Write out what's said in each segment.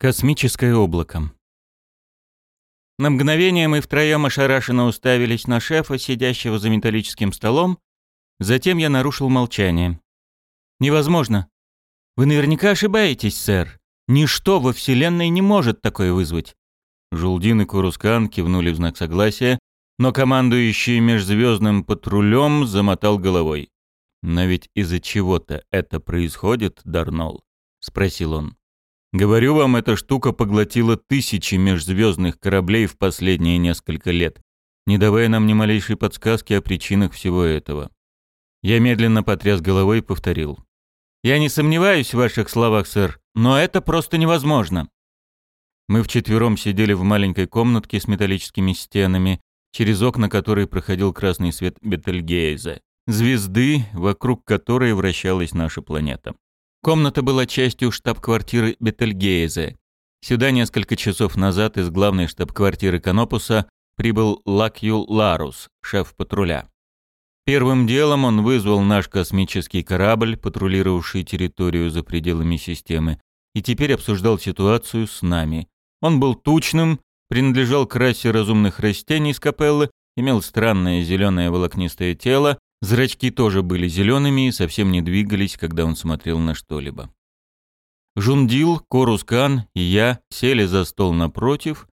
Космическое облако. На мгновение мы втроем ошарашенно уставились на шефа, сидящего за металлическим столом. Затем я нарушил молчание. «Невозможно. Вы наверняка ошибаетесь, сэр. Ничто во Вселенной не может такое вызвать». Жулдин и Курускан кивнули в знак согласия, но командующий межзвездным патрулем замотал головой. «Но ведь из-за чего-то это происходит, Дарнол?» — спросил он. Говорю вам, эта штука поглотила тысячи межзвездных кораблей в последние несколько лет, не давая нам ни малейшей подсказки о причинах всего этого. Я медленно потряс головой и повторил. «Я не сомневаюсь в ваших словах, сэр, но это просто невозможно». Мы вчетвером сидели в маленькой комнатке с металлическими стенами, через окна которой проходил красный свет Бетельгейза, звезды, вокруг которой вращалась наша планета. Комната была частью штаб-квартиры Бетельгейзе. Сюда несколько часов назад из главной штаб-квартиры Канопуса прибыл Лакью Ларус, шеф патруля. Первым делом он вызвал наш космический корабль, патрулировавший территорию за пределами системы, и теперь обсуждал ситуацию с нами. Он был тучным, принадлежал к расе разумных растений с капеллы, имел странное зеленое волокнистое тело Зрачки тоже были зелеными и совсем не двигались, когда он смотрел на что-либо. Жундил, Корускан и я сели за стол напротив.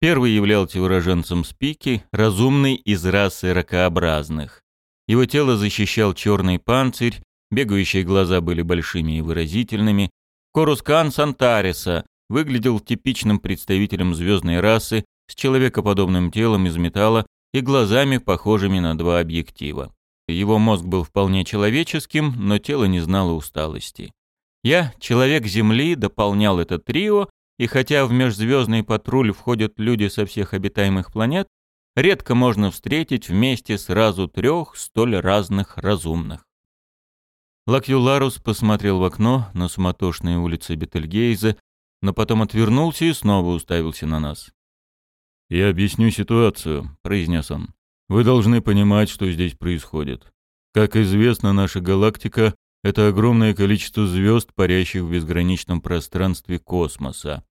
Первый являлся уроженцем Спики, разумный из расы ракообразных. Его тело защищал черный панцирь, бегающие глаза были большими и выразительными. Корускан Сантариса выглядел типичным представителем звездной расы с человекоподобным телом из металла и глазами, похожими на два объектива. Его мозг был вполне человеческим, но тело не знало усталости. Я, человек Земли, дополнял это трио, и хотя в межзвездный патруль входят люди со всех обитаемых планет, редко можно встретить вместе сразу трех столь разных разумных. Лакюларус посмотрел в окно на суматошные улицы Бетельгейза, но потом отвернулся и снова уставился на нас. «Я объясню ситуацию», — произнес он. Вы должны понимать, что здесь происходит. Как известно, наша галактика — это огромное количество звезд, парящих в безграничном пространстве космоса.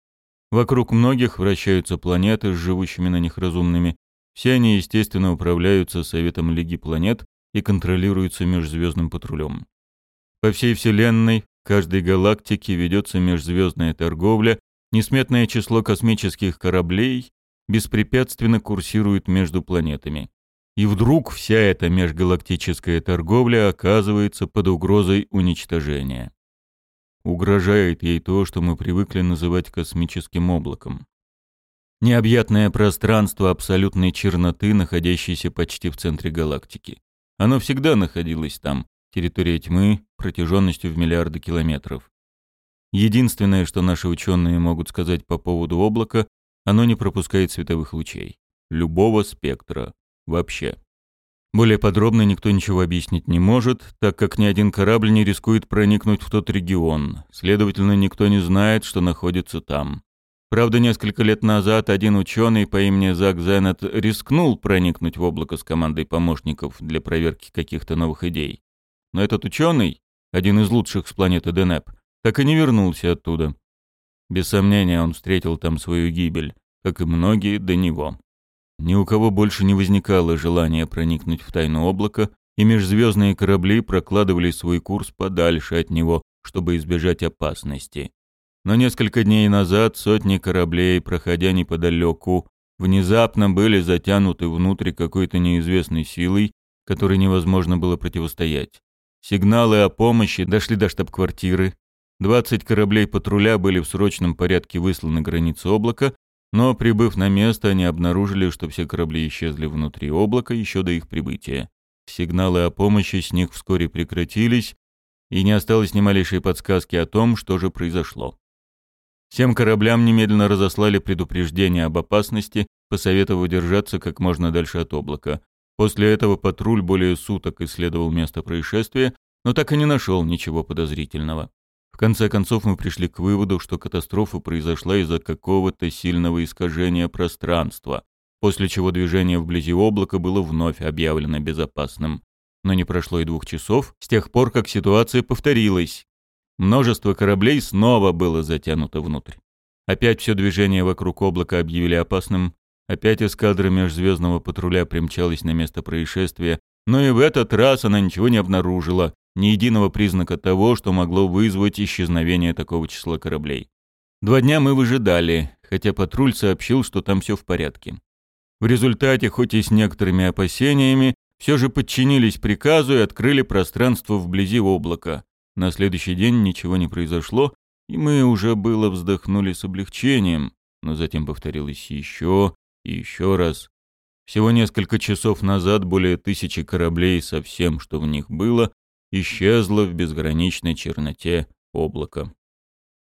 Вокруг многих вращаются планеты с живущими на них разумными. Все они, естественно, управляются Советом Лиги планет и контролируются межзвездным патрулем. По всей Вселенной, каждой галактике ведется межзвездная торговля, несметное число космических кораблей беспрепятственно курсирует между планетами. И вдруг вся эта межгалактическая торговля оказывается под угрозой уничтожения. Угрожает ей то, что мы привыкли называть космическим облаком. Необъятное пространство абсолютной черноты, находящееся почти в центре галактики. Оно всегда находилось там, территория тьмы, протяженностью в миллиарды километров. Единственное, что наши ученые могут сказать по поводу облака, оно не пропускает световых лучей. Любого спектра, Вообще. Более подробно никто ничего объяснить не может, так как ни один корабль не рискует проникнуть в тот регион. Следовательно, никто не знает, что находится там. Правда, несколько лет назад один ученый по имени Зак Зеннет рискнул проникнуть в облако с командой помощников для проверки каких-то новых идей. Но этот ученый, один из лучших с планеты Денеп, так и не вернулся оттуда. Без сомнения, он встретил там свою гибель, как и многие до него. Ни у кого больше не возникало желания проникнуть в тайну облака, и межзвездные корабли прокладывали свой курс подальше от него, чтобы избежать опасности. Но несколько дней назад сотни кораблей, проходя неподалеку, внезапно были затянуты внутрь какой-то неизвестной силой, которой невозможно было противостоять. Сигналы о помощи дошли до штаб-квартиры. 20 кораблей патруля были в срочном порядке высланы границы облака, но, прибыв на место, они обнаружили, что все корабли исчезли внутри облака еще до их прибытия. Сигналы о помощи с них вскоре прекратились, и не осталось ни малейшей подсказки о том, что же произошло. Всем кораблям немедленно разослали предупреждение об опасности, посоветовав держаться как можно дальше от облака. После этого патруль более суток исследовал место происшествия, но так и не нашел ничего подозрительного. В конце концов мы пришли к выводу, что катастрофа произошла из-за какого-то сильного искажения пространства, после чего движение вблизи облака было вновь объявлено безопасным. Но не прошло и двух часов с тех пор, как ситуация повторилась. Множество кораблей снова было затянуто внутрь. Опять все движение вокруг облака объявили опасным. Опять эскадра межзвездного патруля примчалась на место происшествия, но и в этот раз она ничего не обнаружила, ни единого признака того, что могло вызвать исчезновение такого числа кораблей. Два дня мы выжидали, хотя патруль сообщил, что там все в порядке. В результате, хоть и с некоторыми опасениями, все же подчинились приказу и открыли пространство вблизи облака. На следующий день ничего не произошло, и мы уже было вздохнули с облегчением, но затем повторилось еще и еще раз. Всего несколько часов назад более тысячи кораблей со всем, что в них было, исчезло в безграничной черноте облака.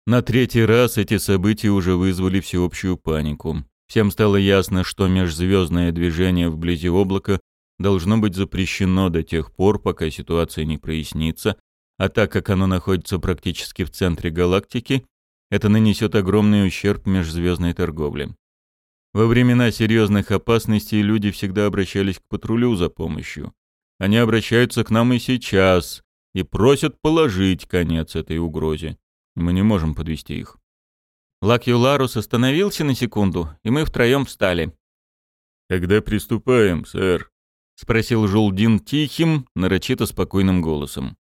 На третий раз эти события уже вызвали всеобщую панику. Всем стало ясно, что межзвездное движение вблизи облака должно быть запрещено до тех пор, пока ситуация не прояснится, а так как оно находится практически в центре галактики, это нанесет огромный ущерб межзвездной торговле. Во времена серьезных опасностей люди всегда обращались к патрулю за помощью. Они обращаются к нам и сейчас и просят положить конец этой угрозе. Мы не можем подвести их. Лакьюларус остановился на секунду, и мы втроем встали. «Когда приступаем, сэр?» — спросил Жулдин тихим, нарочито спокойным голосом.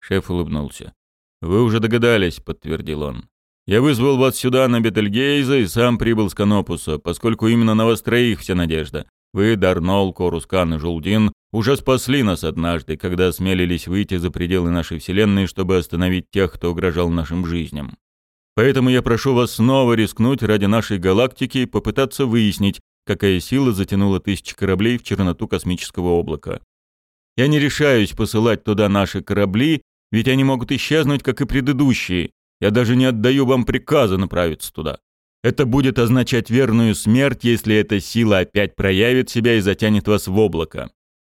Шеф улыбнулся. «Вы уже догадались», — подтвердил он. «Я вызвал вас сюда на Бетельгейза и сам прибыл с Канопуса, поскольку именно на вас троих вся надежда. Вы, Дарнол, Корускан и Жулдин, уже спасли нас однажды, когда осмелились выйти за пределы нашей Вселенной, чтобы остановить тех, кто угрожал нашим жизням. Поэтому я прошу вас снова рискнуть ради нашей галактики и попытаться выяснить, какая сила затянула тысячи кораблей в черноту космического облака. Я не решаюсь посылать туда наши корабли, ведь они могут исчезнуть, как и предыдущие. Я даже не отдаю вам приказа направиться туда. Это будет означать верную смерть, если эта сила опять проявит себя и затянет вас в облако.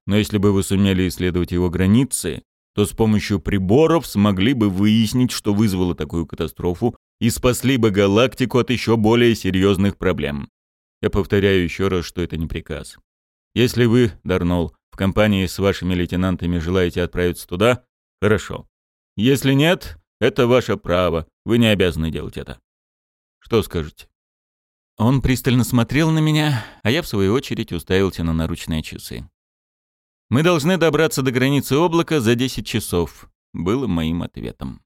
Но если бы вы сумели исследовать его границы, то с помощью приборов смогли бы выяснить, что вызвало такую катастрофу, и спасли бы галактику от еще более серьезных проблем. Я повторяю еще раз, что это не приказ. Если вы, Дарнол, в компании с вашими лейтенантами желаете отправиться туда, хорошо. Если нет, это ваше право, вы не обязаны делать это. Что скажете?» Он пристально смотрел на меня, а я, в свою очередь, уставился на наручные часы. «Мы должны добраться до границы облака за 10 часов», — было моим ответом.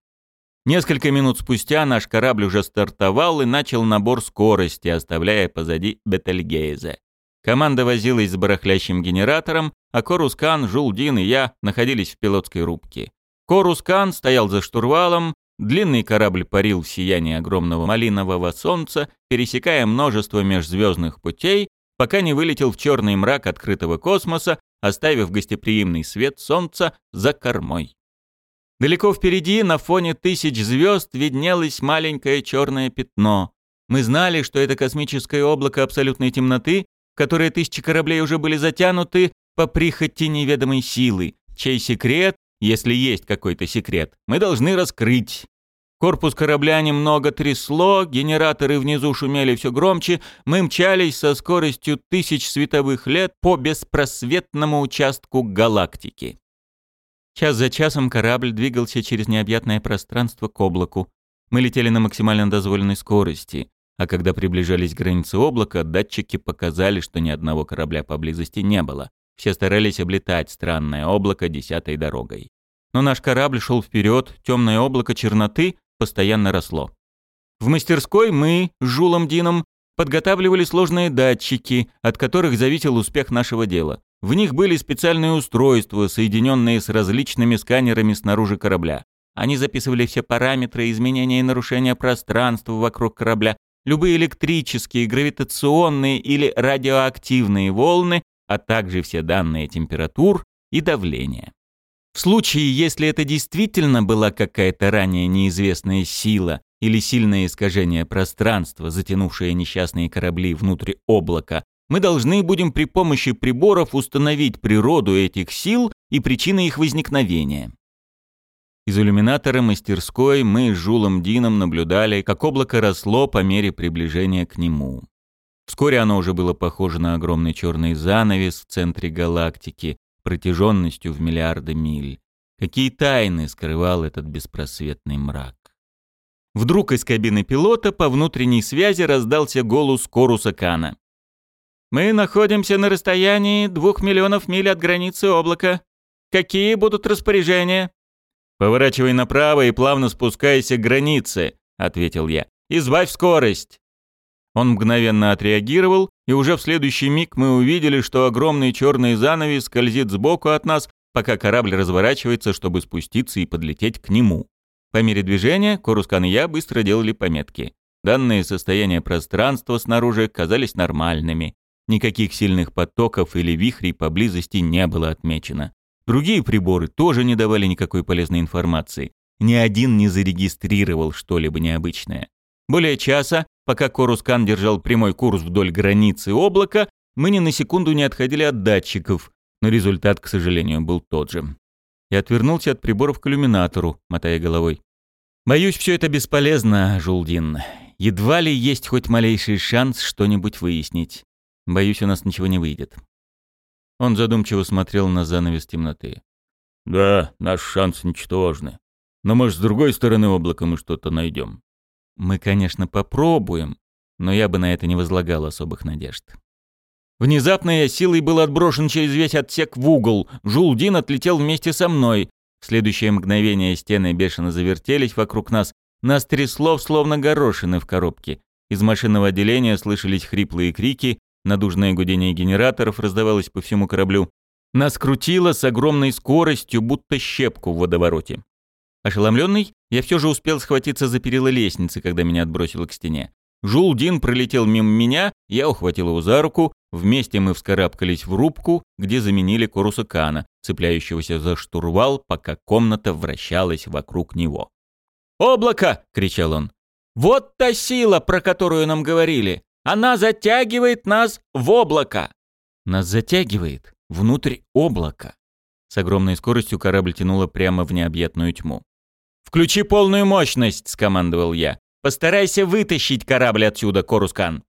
Несколько минут спустя наш корабль уже стартовал и начал набор скорости, оставляя позади Бетельгейзе. Команда возилась с барахлящим генератором, а Корускан, Жулдин и я находились в пилотской рубке. Корускан стоял за штурвалом, длинный корабль парил в сиянии огромного малинового солнца, пересекая множество межзвездных путей, пока не вылетел в черный мрак открытого космоса, оставив гостеприимный свет солнца за кормой. Далеко впереди, на фоне тысяч звезд, виднелось маленькое черное пятно. Мы знали, что это космическое облако абсолютной темноты, в которое тысячи кораблей уже были затянуты по прихоти неведомой силы, чей секрет, если есть какой-то секрет, мы должны раскрыть. Корпус корабля немного трясло, генераторы внизу шумели все громче, мы мчались со скоростью тысяч световых лет по беспросветному участку галактики. Час за часом корабль двигался через необъятное пространство к облаку. Мы летели на максимально дозволенной скорости, а когда приближались к границе облака, датчики показали, что ни одного корабля поблизости не было. Все старались облетать странное облако десятой дорогой. Но наш корабль шел вперед, темное облако черноты постоянно росло. В мастерской мы с Жулом Дином подготавливали сложные датчики, от которых зависел успех нашего дела. В них были специальные устройства, соединенные с различными сканерами снаружи корабля. Они записывали все параметры изменения и нарушения пространства вокруг корабля, любые электрические, гравитационные или радиоактивные волны, а также все данные температур и давления. В случае, если это действительно была какая-то ранее неизвестная сила или сильное искажение пространства, затянувшее несчастные корабли внутрь облака, мы должны будем при помощи приборов установить природу этих сил и причины их возникновения. Из иллюминатора мастерской мы с Жулом Дином наблюдали, как облако росло по мере приближения к нему. Вскоре оно уже было похоже на огромный черный занавес в центре галактики, протяженностью в миллиарды миль. Какие тайны скрывал этот беспросветный мрак? Вдруг из кабины пилота по внутренней связи раздался голос Коруса Кана. «Мы находимся на расстоянии двух миллионов миль от границы облака. Какие будут распоряжения?» «Поворачивай направо и плавно спускайся к границе», — ответил я. «Избавь скорость». Он мгновенно отреагировал, и уже в следующий миг мы увидели, что огромный черный занавес скользит сбоку от нас, пока корабль разворачивается, чтобы спуститься и подлететь к нему. По мере движения Корускан и я быстро делали пометки. Данные состояния пространства снаружи казались нормальными. Никаких сильных потоков или вихрей поблизости не было отмечено. Другие приборы тоже не давали никакой полезной информации. Ни один не зарегистрировал что-либо необычное. Более часа, пока Корускан держал прямой курс вдоль границы облака, мы ни на секунду не отходили от датчиков, но результат, к сожалению, был тот же. Я отвернулся от приборов к иллюминатору, мотая головой. «Боюсь, все это бесполезно, Жулдин. Едва ли есть хоть малейший шанс что-нибудь выяснить. Боюсь, у нас ничего не выйдет». Он задумчиво смотрел на занавес темноты. «Да, наш шанс ничтожны. Но, может, с другой стороны облака мы что-то найдем. «Мы, конечно, попробуем, но я бы на это не возлагал особых надежд». Внезапно я силой был отброшен через весь отсек в угол. Жулдин отлетел вместе со мной. В следующее мгновение стены бешено завертелись вокруг нас. Нас трясло, словно горошины в коробке. Из машинного отделения слышались хриплые крики, надужное гудение генераторов раздавалось по всему кораблю. Нас крутило с огромной скоростью, будто щепку в водовороте. Ошеломленный, я все же успел схватиться за перила лестницы, когда меня отбросило к стене. Жулдин пролетел мимо меня, я ухватил его за руку, вместе мы вскарабкались в рубку, где заменили Коруса Кана, цепляющегося за штурвал, пока комната вращалась вокруг него. «Облако!» — кричал он. «Вот та сила, про которую нам говорили! Она затягивает нас в облако!» «Нас затягивает внутрь облака!» С огромной скоростью корабль тянуло прямо в необъятную тьму. «Включи полную мощность!» — скомандовал я. Постарайся вытащить корабль отсюда, Корускан».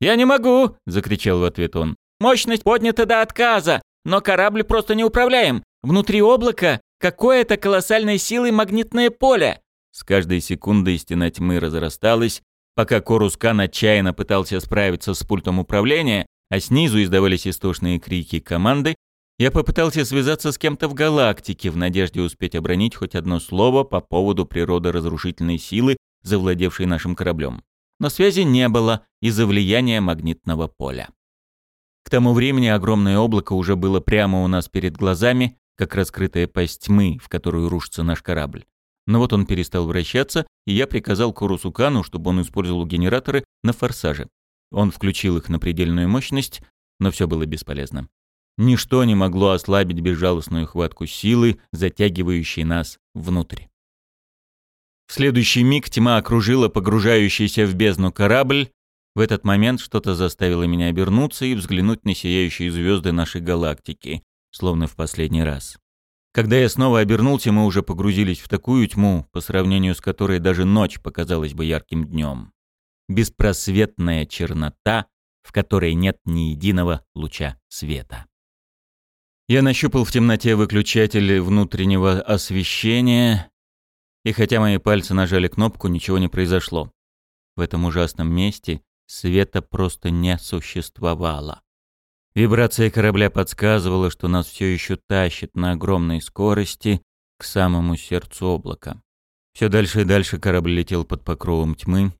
«Я не могу!» — закричал в ответ он. «Мощность поднята до отказа, но корабль просто не управляем. Внутри облака какое-то колоссальной силой магнитное поле». С каждой секундой стена тьмы разрасталась, пока Корускан отчаянно пытался справиться с пультом управления, а снизу издавались истошные крики команды, я попытался связаться с кем-то в галактике в надежде успеть обронить хоть одно слово по поводу природы разрушительной силы, завладевший нашим кораблем. Но связи не было из-за влияния магнитного поля. К тому времени огромное облако уже было прямо у нас перед глазами, как раскрытая пасть тьмы, в которую рушится наш корабль. Но вот он перестал вращаться, и я приказал Курусу Кану, чтобы он использовал генераторы на форсаже. Он включил их на предельную мощность, но все было бесполезно. Ничто не могло ослабить безжалостную хватку силы, затягивающей нас внутрь. В следующий миг тьма окружила погружающийся в бездну корабль. В этот момент что-то заставило меня обернуться и взглянуть на сияющие звезды нашей галактики, словно в последний раз. Когда я снова обернулся, мы уже погрузились в такую тьму, по сравнению с которой даже ночь показалась бы ярким днем. Беспросветная чернота, в которой нет ни единого луча света. Я нащупал в темноте выключатель внутреннего освещения и хотя мои пальцы нажали кнопку, ничего не произошло. В этом ужасном месте света просто не существовало. Вибрация корабля подсказывала, что нас все еще тащит на огромной скорости к самому сердцу облака. Все дальше и дальше корабль летел под покровом тьмы.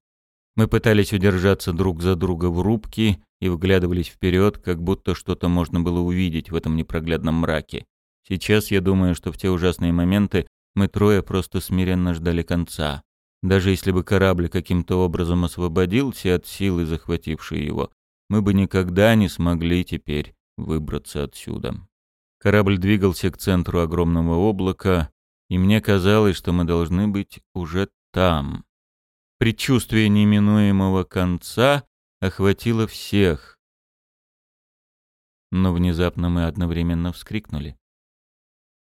Мы пытались удержаться друг за друга в рубке и вглядывались вперед, как будто что-то можно было увидеть в этом непроглядном мраке. Сейчас я думаю, что в те ужасные моменты мы трое просто смиренно ждали конца. Даже если бы корабль каким-то образом освободился от силы, захватившей его, мы бы никогда не смогли теперь выбраться отсюда. Корабль двигался к центру огромного облака, и мне казалось, что мы должны быть уже там. Предчувствие неминуемого конца охватило всех. Но внезапно мы одновременно вскрикнули.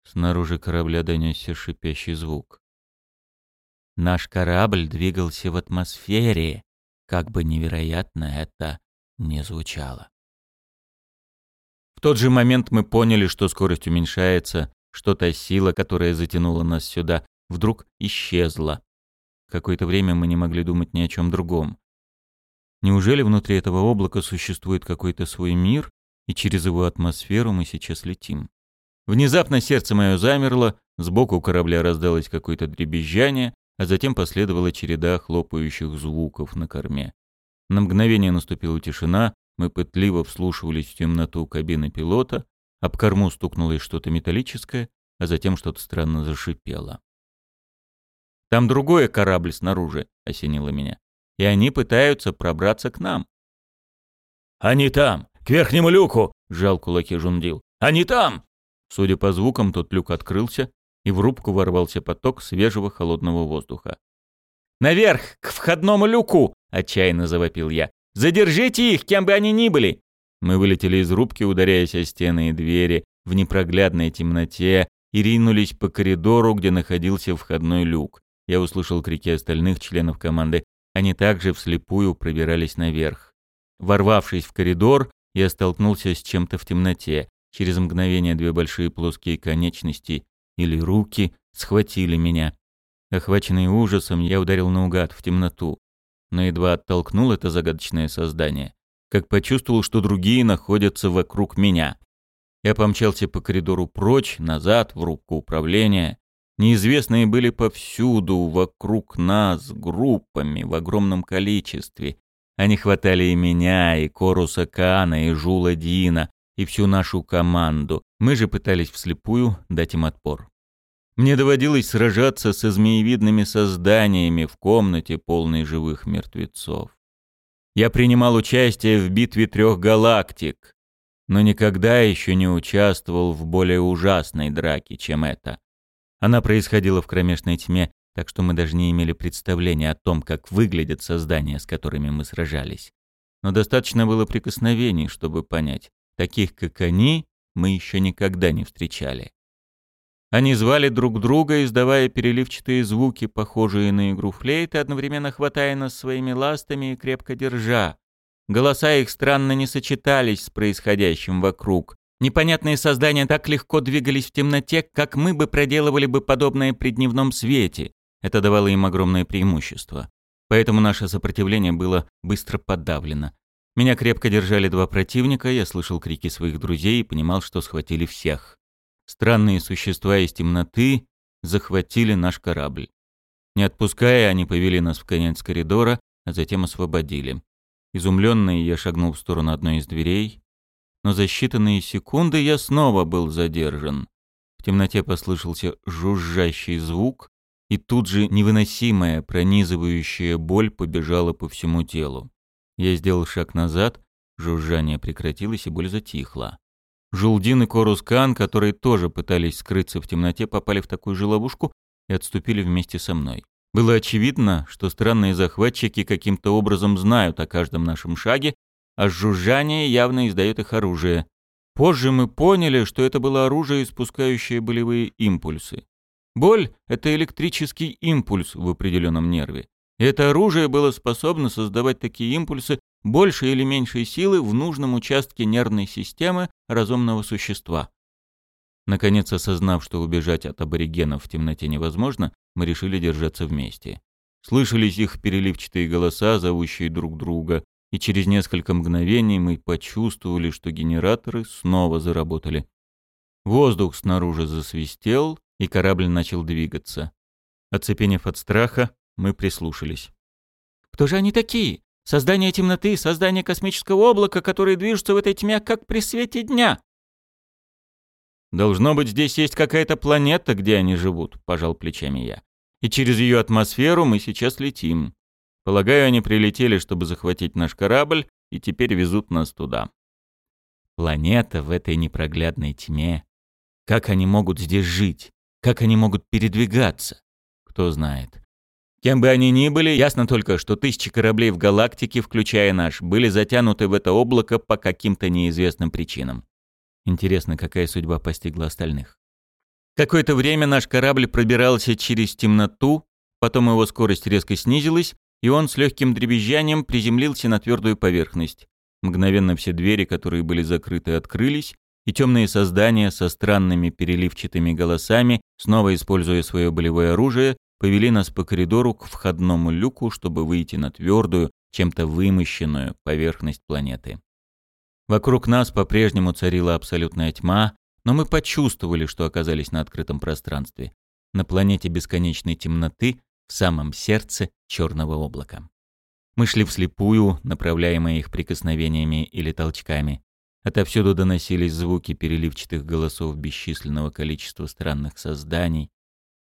Снаружи корабля донесся шипящий звук. Наш корабль двигался в атмосфере, как бы невероятно это не звучало. В тот же момент мы поняли, что скорость уменьшается, что та сила, которая затянула нас сюда, вдруг исчезла. Какое-то время мы не могли думать ни о чем другом. Неужели внутри этого облака существует какой-то свой мир, и через его атмосферу мы сейчас летим? Внезапно сердце мое замерло, сбоку корабля раздалось какое-то дребезжание, а затем последовала череда хлопающих звуков на корме. На мгновение наступила тишина, мы пытливо вслушивались в темноту кабины пилота, об корму стукнулось что-то металлическое, а затем что-то странно зашипело. «Там другой корабль снаружи», — осенило меня. «И они пытаются пробраться к нам». «Они там! К верхнему люку!» — жал кулаки Жундил. «Они там!» Судя по звукам, тот люк открылся, и в рубку ворвался поток свежего холодного воздуха. «Наверх, к входному люку!» — отчаянно завопил я. «Задержите их, кем бы они ни были!» Мы вылетели из рубки, ударяясь о стены и двери, в непроглядной темноте, и ринулись по коридору, где находился входной люк. Я услышал крики остальных членов команды. Они также вслепую пробирались наверх. Ворвавшись в коридор, я столкнулся с чем-то в темноте. Через мгновение две большие плоские конечности или руки схватили меня. Охваченный ужасом, я ударил наугад в темноту, но едва оттолкнул это загадочное создание, как почувствовал, что другие находятся вокруг меня. Я помчался по коридору прочь, назад, в рубку управления. Неизвестные были повсюду, вокруг нас, группами, в огромном количестве. Они хватали и меня, и Коруса Кана, и Жула Дина, и всю нашу команду. Мы же пытались вслепую дать им отпор. Мне доводилось сражаться со змеевидными созданиями в комнате, полной живых мертвецов. Я принимал участие в битве трех галактик, но никогда еще не участвовал в более ужасной драке, чем эта. Она происходила в кромешной тьме, так что мы даже не имели представления о том, как выглядят создания, с которыми мы сражались. Но достаточно было прикосновений, чтобы понять, таких как они мы еще никогда не встречали. Они звали друг друга, издавая переливчатые звуки, похожие на игру флейты, одновременно хватая нас своими ластами и крепко держа. Голоса их странно не сочетались с происходящим вокруг. Непонятные создания так легко двигались в темноте, как мы бы проделывали бы подобное при дневном свете. Это давало им огромное преимущество. Поэтому наше сопротивление было быстро подавлено. Меня крепко держали два противника, я слышал крики своих друзей и понимал, что схватили всех. Странные существа из темноты захватили наш корабль. Не отпуская, они повели нас в конец коридора, а затем освободили. Изумленный, я шагнул в сторону одной из дверей, но за считанные секунды я снова был задержан. В темноте послышался жужжащий звук, и тут же невыносимая, пронизывающая боль побежала по всему телу. Я сделал шаг назад, жужжание прекратилось, и боль затихла. Жулдин и Корускан, которые тоже пытались скрыться в темноте, попали в такую же ловушку и отступили вместе со мной. Было очевидно, что странные захватчики каким-то образом знают о каждом нашем шаге, а жужжание явно издает их оружие. Позже мы поняли, что это было оружие, испускающее болевые импульсы. Боль — это электрический импульс в определенном нерве. И это оружие было способно создавать такие импульсы большей или меньшей силы в нужном участке нервной системы разумного существа. Наконец, осознав, что убежать от аборигенов в темноте невозможно, мы решили держаться вместе. Слышались их переливчатые голоса, зовущие друг друга, и через несколько мгновений мы почувствовали, что генераторы снова заработали. Воздух снаружи засвистел, и корабль начал двигаться. Оцепенев от страха, мы прислушались. «Кто же они такие? Создание темноты, создание космического облака, которые движутся в этой тьме, как при свете дня?» «Должно быть, здесь есть какая-то планета, где они живут», — пожал плечами я. «И через ее атмосферу мы сейчас летим. Полагаю, они прилетели, чтобы захватить наш корабль, и теперь везут нас туда». Планета в этой непроглядной тьме. Как они могут здесь жить? Как они могут передвигаться? Кто знает. Кем бы они ни были, ясно только, что тысячи кораблей в галактике, включая наш, были затянуты в это облако по каким-то неизвестным причинам. Интересно, какая судьба постигла остальных. Какое-то время наш корабль пробирался через темноту, потом его скорость резко снизилась, и он с легким дребезжанием приземлился на твердую поверхность. Мгновенно все двери, которые были закрыты, открылись, и темные создания со странными переливчатыми голосами, снова используя свое болевое оружие, повели нас по коридору к входному люку, чтобы выйти на твердую, чем-то вымощенную поверхность планеты. Вокруг нас по-прежнему царила абсолютная тьма, но мы почувствовали, что оказались на открытом пространстве, на планете бесконечной темноты, в самом сердце черного облака. Мы шли вслепую, направляемые их прикосновениями или толчками. Отовсюду доносились звуки переливчатых голосов бесчисленного количества странных созданий.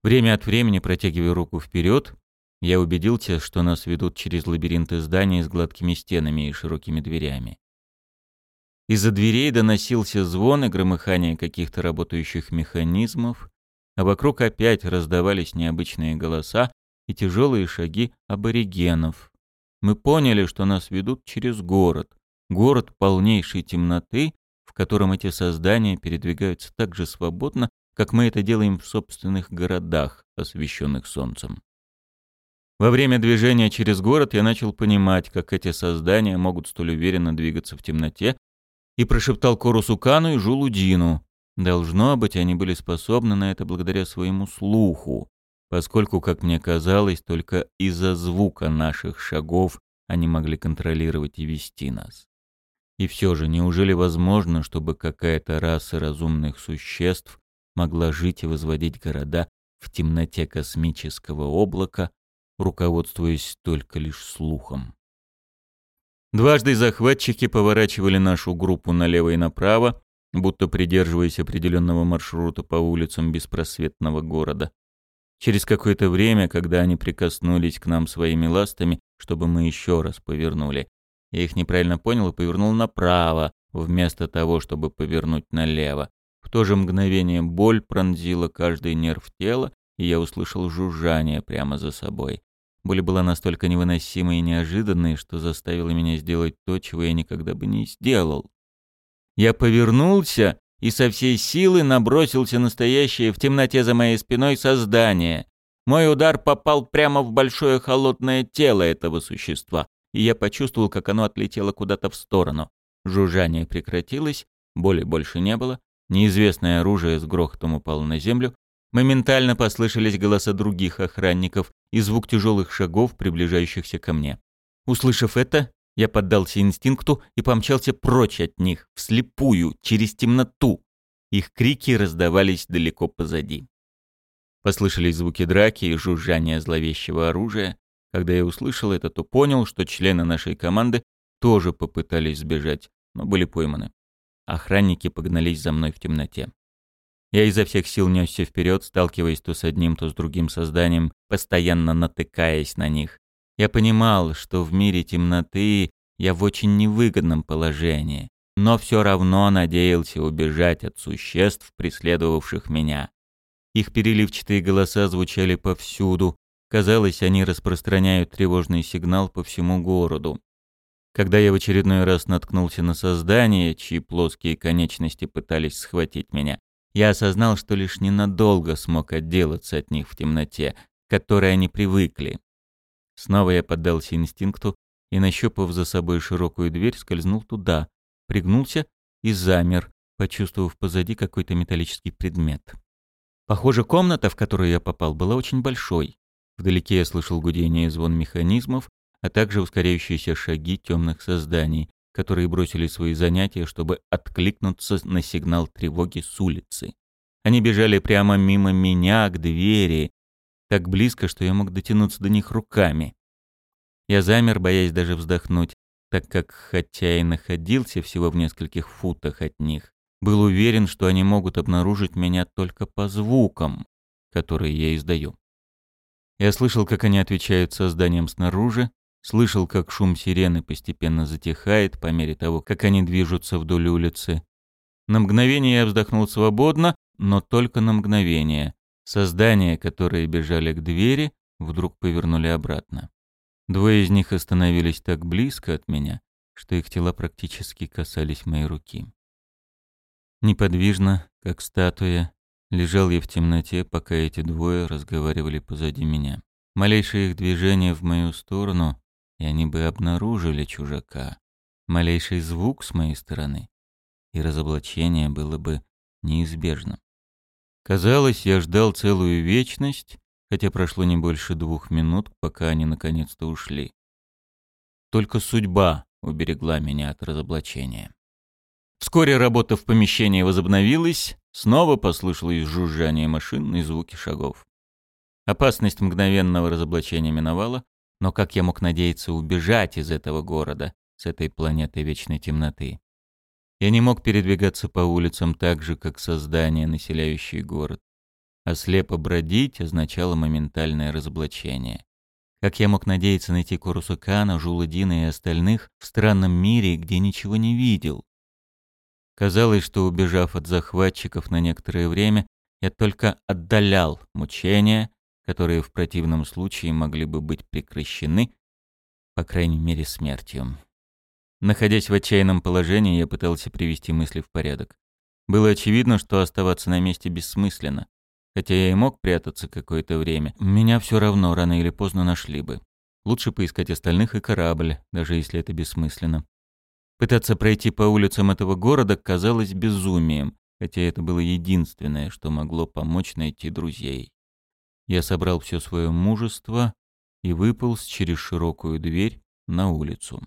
Время от времени, протягивая руку вперед, я убедился, что нас ведут через лабиринты зданий с гладкими стенами и широкими дверями. Из-за дверей доносился звон и громыхание каких-то работающих механизмов, а вокруг опять раздавались необычные голоса и тяжелые шаги аборигенов. Мы поняли, что нас ведут через город, город полнейшей темноты, в котором эти создания передвигаются так же свободно, как мы это делаем в собственных городах, освещенных солнцем. Во время движения через город я начал понимать, как эти создания могут столь уверенно двигаться в темноте, и прошептал Корусу Кану и Жулудину. Должно быть, они были способны на это благодаря своему слуху, поскольку, как мне казалось, только из-за звука наших шагов они могли контролировать и вести нас. И все же, неужели возможно, чтобы какая-то раса разумных существ могла жить и возводить города в темноте космического облака, руководствуясь только лишь слухом? Дважды захватчики поворачивали нашу группу налево и направо, будто придерживаясь определенного маршрута по улицам беспросветного города. Через какое-то время, когда они прикоснулись к нам своими ластами, чтобы мы еще раз повернули, я их неправильно понял и повернул направо, вместо того, чтобы повернуть налево. В то же мгновение боль пронзила каждый нерв тела, и я услышал жужжание прямо за собой. Боль была настолько невыносимой и неожиданной, что заставила меня сделать то, чего я никогда бы не сделал. Я повернулся и со всей силы набросился настоящее в темноте за моей спиной создание. Мой удар попал прямо в большое холодное тело этого существа, и я почувствовал, как оно отлетело куда-то в сторону. Жужжание прекратилось, боли больше не было, неизвестное оружие с грохотом упало на землю, моментально послышались голоса других охранников и звук тяжелых шагов, приближающихся ко мне. Услышав это, я поддался инстинкту и помчался прочь от них, вслепую, через темноту. Их крики раздавались далеко позади. Послышались звуки драки и жужжание зловещего оружия. Когда я услышал это, то понял, что члены нашей команды тоже попытались сбежать, но были пойманы. Охранники погнались за мной в темноте. Я изо всех сил несся вперед, сталкиваясь то с одним, то с другим созданием, постоянно натыкаясь на них. Я понимал, что в мире темноты я в очень невыгодном положении, но все равно надеялся убежать от существ, преследовавших меня. Их переливчатые голоса звучали повсюду. Казалось, они распространяют тревожный сигнал по всему городу. Когда я в очередной раз наткнулся на создание, чьи плоские конечности пытались схватить меня, я осознал, что лишь ненадолго смог отделаться от них в темноте, к которой они привыкли. Снова я поддался инстинкту и, нащупав за собой широкую дверь, скользнул туда, пригнулся и замер, почувствовав позади какой-то металлический предмет. Похоже, комната, в которую я попал, была очень большой. Вдалеке я слышал гудение и звон механизмов, а также ускоряющиеся шаги темных созданий, которые бросили свои занятия, чтобы откликнуться на сигнал тревоги с улицы. Они бежали прямо мимо меня к двери, так близко, что я мог дотянуться до них руками. Я замер, боясь даже вздохнуть, так как, хотя и находился всего в нескольких футах от них, был уверен, что они могут обнаружить меня только по звукам, которые я издаю. Я слышал, как они отвечают созданиям снаружи, слышал, как шум сирены постепенно затихает по мере того, как они движутся вдоль улицы. На мгновение я вздохнул свободно, но только на мгновение. Создания, которые бежали к двери, вдруг повернули обратно. Двое из них остановились так близко от меня, что их тела практически касались моей руки. Неподвижно, как статуя, лежал я в темноте, пока эти двое разговаривали позади меня. Малейшее их движение в мою сторону, и они бы обнаружили чужака. Малейший звук с моей стороны, и разоблачение было бы неизбежно. Казалось, я ждал целую вечность, хотя прошло не больше двух минут, пока они наконец-то ушли. Только судьба уберегла меня от разоблачения. Вскоре работа в помещении возобновилась, снова послышалось жужжание машин и звуки шагов. Опасность мгновенного разоблачения миновала, но как я мог надеяться убежать из этого города, с этой планеты вечной темноты? Я не мог передвигаться по улицам так же, как создания, населяющие город. А слепо бродить означало моментальное разоблачение. Как я мог надеяться найти Корусукана, Жуладина и остальных в странном мире, где ничего не видел? Казалось, что, убежав от захватчиков на некоторое время, я только отдалял мучения, которые в противном случае могли бы быть прекращены, по крайней мере, смертью. Находясь в отчаянном положении, я пытался привести мысли в порядок. Было очевидно, что оставаться на месте бессмысленно. Хотя я и мог прятаться какое-то время, меня все равно рано или поздно нашли бы. Лучше поискать остальных и корабль, даже если это бессмысленно. Пытаться пройти по улицам этого города казалось безумием, хотя это было единственное, что могло помочь найти друзей. Я собрал все свое мужество и выполз через широкую дверь на улицу.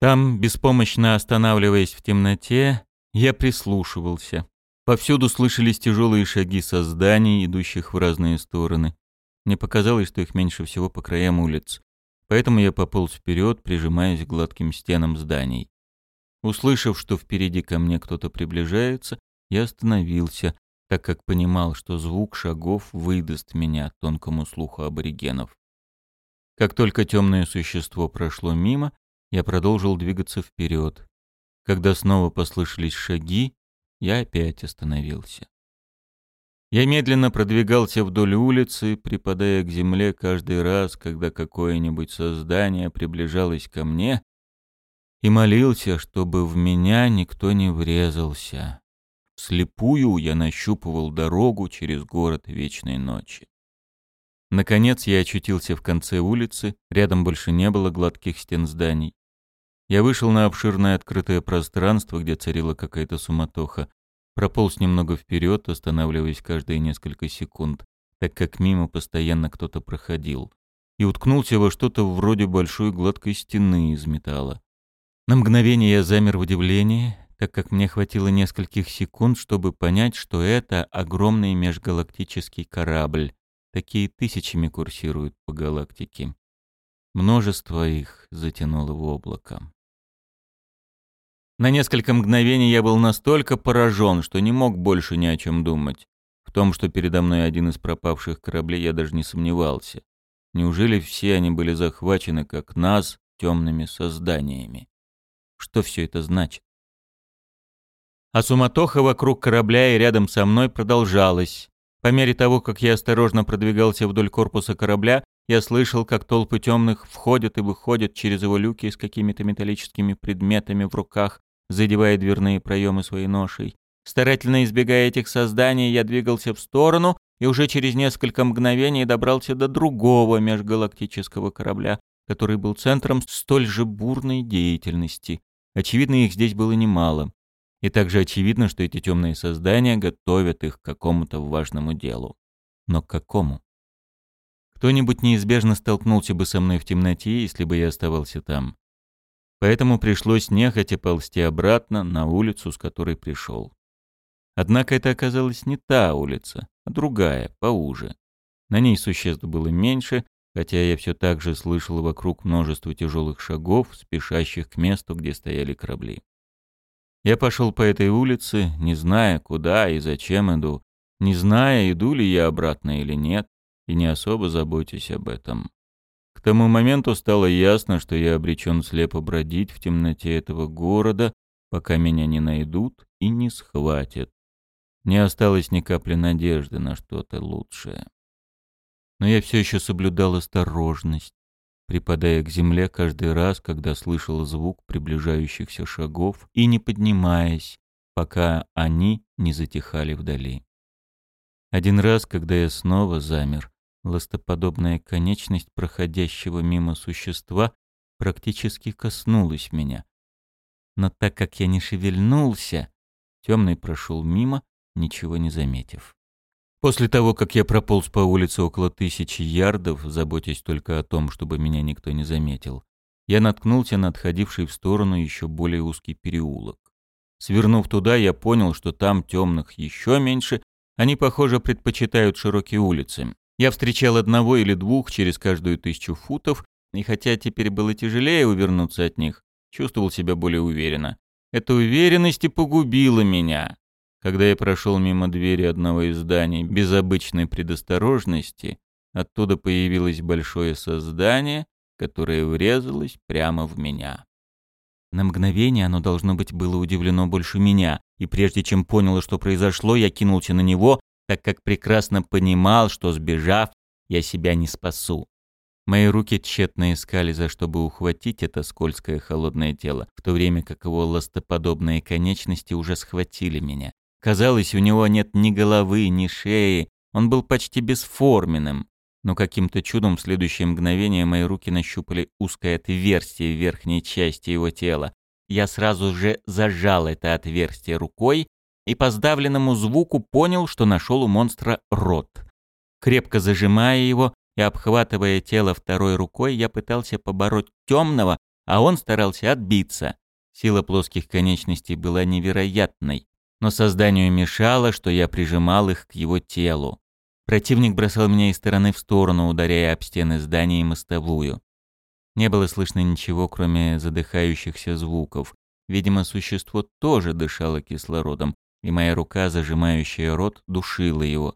Там, беспомощно останавливаясь в темноте, я прислушивался. Повсюду слышались тяжелые шаги созданий, идущих в разные стороны. Мне показалось, что их меньше всего по краям улиц. Поэтому я пополз вперед, прижимаясь к гладким стенам зданий. Услышав, что впереди ко мне кто-то приближается, я остановился, так как понимал, что звук шагов выдаст меня тонкому слуху аборигенов. Как только темное существо прошло мимо, я продолжил двигаться вперед. Когда снова послышались шаги, я опять остановился. Я медленно продвигался вдоль улицы, припадая к земле каждый раз, когда какое-нибудь создание приближалось ко мне, и молился, чтобы в меня никто не врезался. Слепую я нащупывал дорогу через город вечной ночи. Наконец я очутился в конце улицы, рядом больше не было гладких стен зданий. Я вышел на обширное открытое пространство, где царила какая-то суматоха, прополз немного вперед, останавливаясь каждые несколько секунд, так как мимо постоянно кто-то проходил, и уткнулся во что-то вроде большой гладкой стены из металла. На мгновение я замер в удивлении, так как мне хватило нескольких секунд, чтобы понять, что это огромный межгалактический корабль. Такие тысячами курсируют по галактике. Множество их затянуло в облако. На несколько мгновений я был настолько поражен, что не мог больше ни о чем думать. В том, что передо мной один из пропавших кораблей, я даже не сомневался. Неужели все они были захвачены, как нас, темными созданиями? Что все это значит? А суматоха вокруг корабля и рядом со мной продолжалась. По мере того, как я осторожно продвигался вдоль корпуса корабля, я слышал, как толпы темных входят и выходят через его люки с какими-то металлическими предметами в руках, задевая дверные проемы своей ношей. Старательно избегая этих созданий, я двигался в сторону и уже через несколько мгновений добрался до другого межгалактического корабля, который был центром столь же бурной деятельности. Очевидно, их здесь было немало. И также очевидно, что эти темные создания готовят их к какому-то важному делу. Но к какому? Кто-нибудь неизбежно столкнулся бы со мной в темноте, если бы я оставался там. Поэтому пришлось нехотя ползти обратно на улицу, с которой пришел. Однако это оказалась не та улица, а другая, поуже. На ней существ было меньше, хотя я все так же слышал вокруг множество тяжелых шагов, спешащих к месту, где стояли корабли. Я пошел по этой улице, не зная, куда и зачем иду, не зная, иду ли я обратно или нет, и не особо заботясь об этом. К тому моменту стало ясно, что я обречен слепо бродить в темноте этого города, пока меня не найдут и не схватят. Не осталось ни капли надежды на что-то лучшее. Но я все еще соблюдал осторожность, припадая к земле каждый раз, когда слышал звук приближающихся шагов и не поднимаясь, пока они не затихали вдали. Один раз, когда я снова замер, ластоподобная конечность проходящего мимо существа практически коснулась меня. Но так как я не шевельнулся, темный прошел мимо, ничего не заметив. После того, как я прополз по улице около тысячи ярдов, заботясь только о том, чтобы меня никто не заметил, я наткнулся на отходивший в сторону еще более узкий переулок. Свернув туда, я понял, что там темных еще меньше, они, похоже, предпочитают широкие улицы. Я встречал одного или двух через каждую тысячу футов, и хотя теперь было тяжелее увернуться от них, чувствовал себя более уверенно. Эта уверенность и погубила меня. Когда я прошел мимо двери одного из зданий без обычной предосторожности, оттуда появилось большое создание, которое врезалось прямо в меня. На мгновение оно, должно быть, было удивлено больше меня, и прежде чем поняло, что произошло, я кинулся на него, так как прекрасно понимал, что, сбежав, я себя не спасу. Мои руки тщетно искали, за что бы ухватить это скользкое холодное тело, в то время как его ластоподобные конечности уже схватили меня. Казалось, у него нет ни головы, ни шеи, он был почти бесформенным. Но каким-то чудом в следующее мгновение мои руки нащупали узкое отверстие в верхней части его тела. Я сразу же зажал это отверстие рукой и по сдавленному звуку понял, что нашел у монстра рот. Крепко зажимая его и обхватывая тело второй рукой, я пытался побороть темного, а он старался отбиться. Сила плоских конечностей была невероятной но созданию мешало, что я прижимал их к его телу. Противник бросал меня из стороны в сторону, ударяя об стены здания и мостовую. Не было слышно ничего, кроме задыхающихся звуков. Видимо, существо тоже дышало кислородом, и моя рука, зажимающая рот, душила его.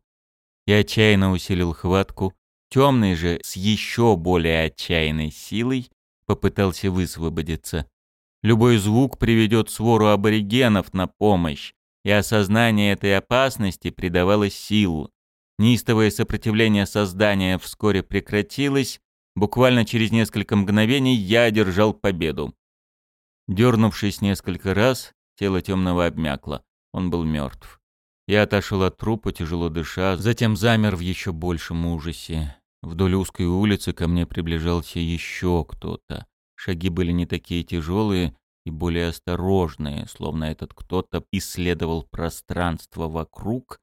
Я отчаянно усилил хватку. Темный же, с еще более отчаянной силой, попытался высвободиться. Любой звук приведет свору аборигенов на помощь и осознание этой опасности придавало силу. Неистовое сопротивление создания вскоре прекратилось, буквально через несколько мгновений я одержал победу. Дернувшись несколько раз, тело темного обмякло, он был мертв. Я отошел от трупа, тяжело дыша, затем замер в еще большем ужасе. Вдоль узкой улицы ко мне приближался еще кто-то. Шаги были не такие тяжелые, и более осторожные, словно этот кто-то исследовал пространство вокруг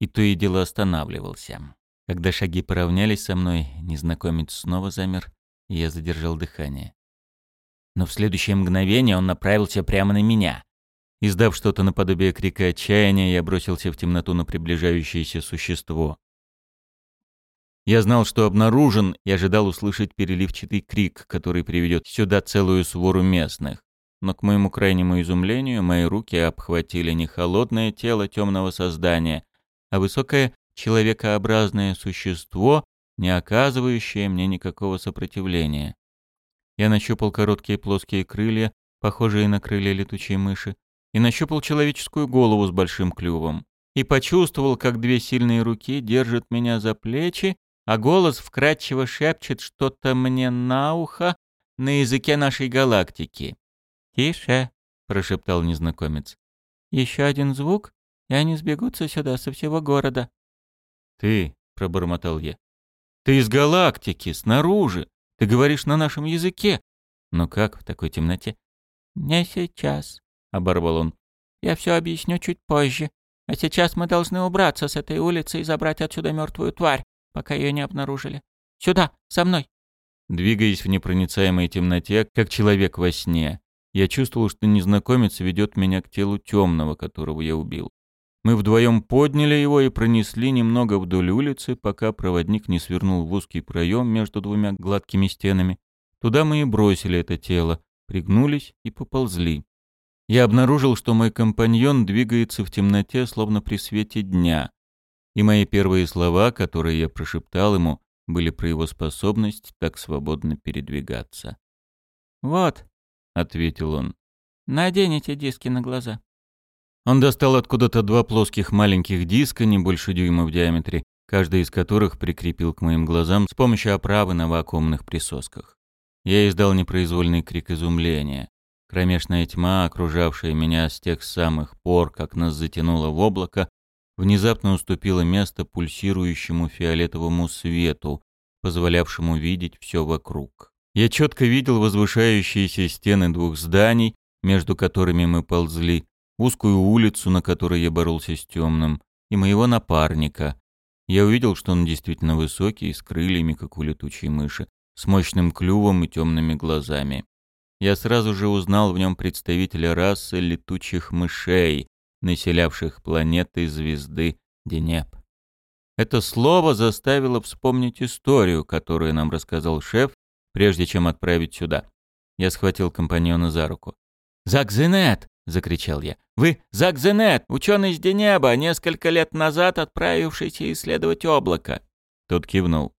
и то и дело останавливался. Когда шаги поравнялись со мной, незнакомец снова замер, и я задержал дыхание. Но в следующее мгновение он направился прямо на меня. Издав что-то наподобие крика отчаяния, я бросился в темноту на приближающееся существо. Я знал, что обнаружен, и ожидал услышать переливчатый крик, который приведет сюда целую свору местных но к моему крайнему изумлению мои руки обхватили не холодное тело темного создания, а высокое человекообразное существо, не оказывающее мне никакого сопротивления. Я нащупал короткие плоские крылья, похожие на крылья летучей мыши, и нащупал человеческую голову с большим клювом. И почувствовал, как две сильные руки держат меня за плечи, а голос вкрадчиво шепчет что-то мне на ухо на языке нашей галактики. «Тише», — прошептал незнакомец. «Еще один звук, и они сбегутся сюда со всего города». «Ты», — пробормотал я, — «ты из галактики, снаружи. Ты говоришь на нашем языке. Но как в такой темноте?» «Не сейчас», — оборвал он. «Я все объясню чуть позже. А сейчас мы должны убраться с этой улицы и забрать отсюда мертвую тварь, пока ее не обнаружили. Сюда, со мной!» Двигаясь в непроницаемой темноте, как человек во сне, я чувствовал, что незнакомец ведет меня к телу темного, которого я убил. Мы вдвоем подняли его и пронесли немного вдоль улицы, пока проводник не свернул в узкий проем между двумя гладкими стенами. Туда мы и бросили это тело, пригнулись и поползли. Я обнаружил, что мой компаньон двигается в темноте, словно при свете дня. И мои первые слова, которые я прошептал ему, были про его способность так свободно передвигаться. «Вот», ответил он. «Наденете диски на глаза». Он достал откуда-то два плоских маленьких диска, не больше дюйма в диаметре, каждый из которых прикрепил к моим глазам с помощью оправы на вакуумных присосках. Я издал непроизвольный крик изумления. Кромешная тьма, окружавшая меня с тех самых пор, как нас затянуло в облако, внезапно уступила место пульсирующему фиолетовому свету, позволявшему видеть все вокруг. Я четко видел возвышающиеся стены двух зданий, между которыми мы ползли, узкую улицу, на которой я боролся с темным, и моего напарника. Я увидел, что он действительно высокий, с крыльями, как у летучей мыши, с мощным клювом и темными глазами. Я сразу же узнал в нем представителя расы летучих мышей, населявших планеты звезды Денеп. Это слово заставило вспомнить историю, которую нам рассказал шеф, прежде чем отправить сюда. Я схватил компаньона за руку. «Закзенет!» — закричал я. «Вы Закзенет, ученый с Денеба, несколько лет назад отправившийся исследовать облако!» Тот кивнул.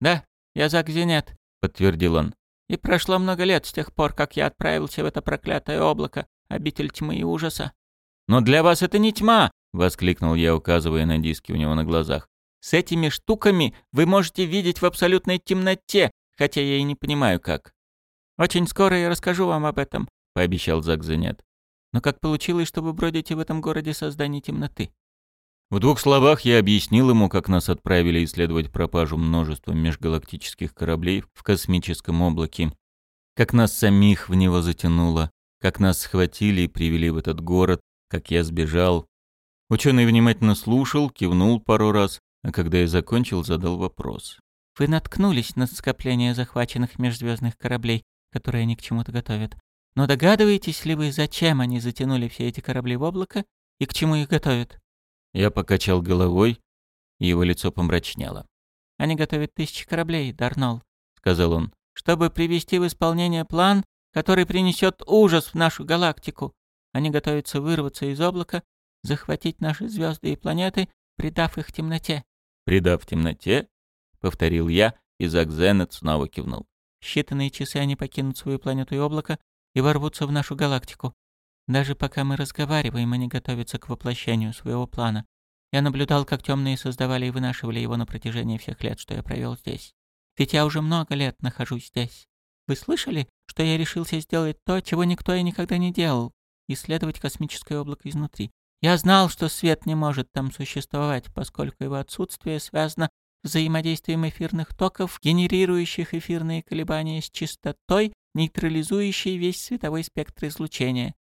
«Да, я Закзенет», — подтвердил он. «И прошло много лет с тех пор, как я отправился в это проклятое облако, обитель тьмы и ужаса». «Но для вас это не тьма!» — воскликнул я, указывая на диски у него на глазах. С этими штуками вы можете видеть в абсолютной темноте, хотя я и не понимаю как. Очень скоро я расскажу вам об этом, пообещал Закзенет. Но как получилось, что вы бродите в этом городе создания темноты? В двух словах я объяснил ему, как нас отправили исследовать пропажу множества межгалактических кораблей в космическом облаке, как нас самих в него затянуло, как нас схватили и привели в этот город, как я сбежал. Ученый внимательно слушал, кивнул пару раз, а когда я закончил, задал вопрос. «Вы наткнулись на скопление захваченных межзвездных кораблей, которые они к чему-то готовят. Но догадываетесь ли вы, зачем они затянули все эти корабли в облако и к чему их готовят?» Я покачал головой, и его лицо помрачнело. «Они готовят тысячи кораблей, Дарнол», — сказал он, «чтобы привести в исполнение план, который принесет ужас в нашу галактику. Они готовятся вырваться из облака, захватить наши звезды и планеты, придав их темноте предав темноте?» — повторил я, и Закзенет снова кивнул. «Считанные часы они покинут свою планету и облако и ворвутся в нашу галактику. Даже пока мы разговариваем, они готовятся к воплощению своего плана. Я наблюдал, как темные создавали и вынашивали его на протяжении всех лет, что я провел здесь. Ведь я уже много лет нахожусь здесь. Вы слышали, что я решился сделать то, чего никто и никогда не делал? Исследовать космическое облако изнутри. Я знал, что свет не может там существовать, поскольку его отсутствие связано с взаимодействием эфирных токов, генерирующих эфирные колебания с частотой, нейтрализующей весь световой спектр излучения.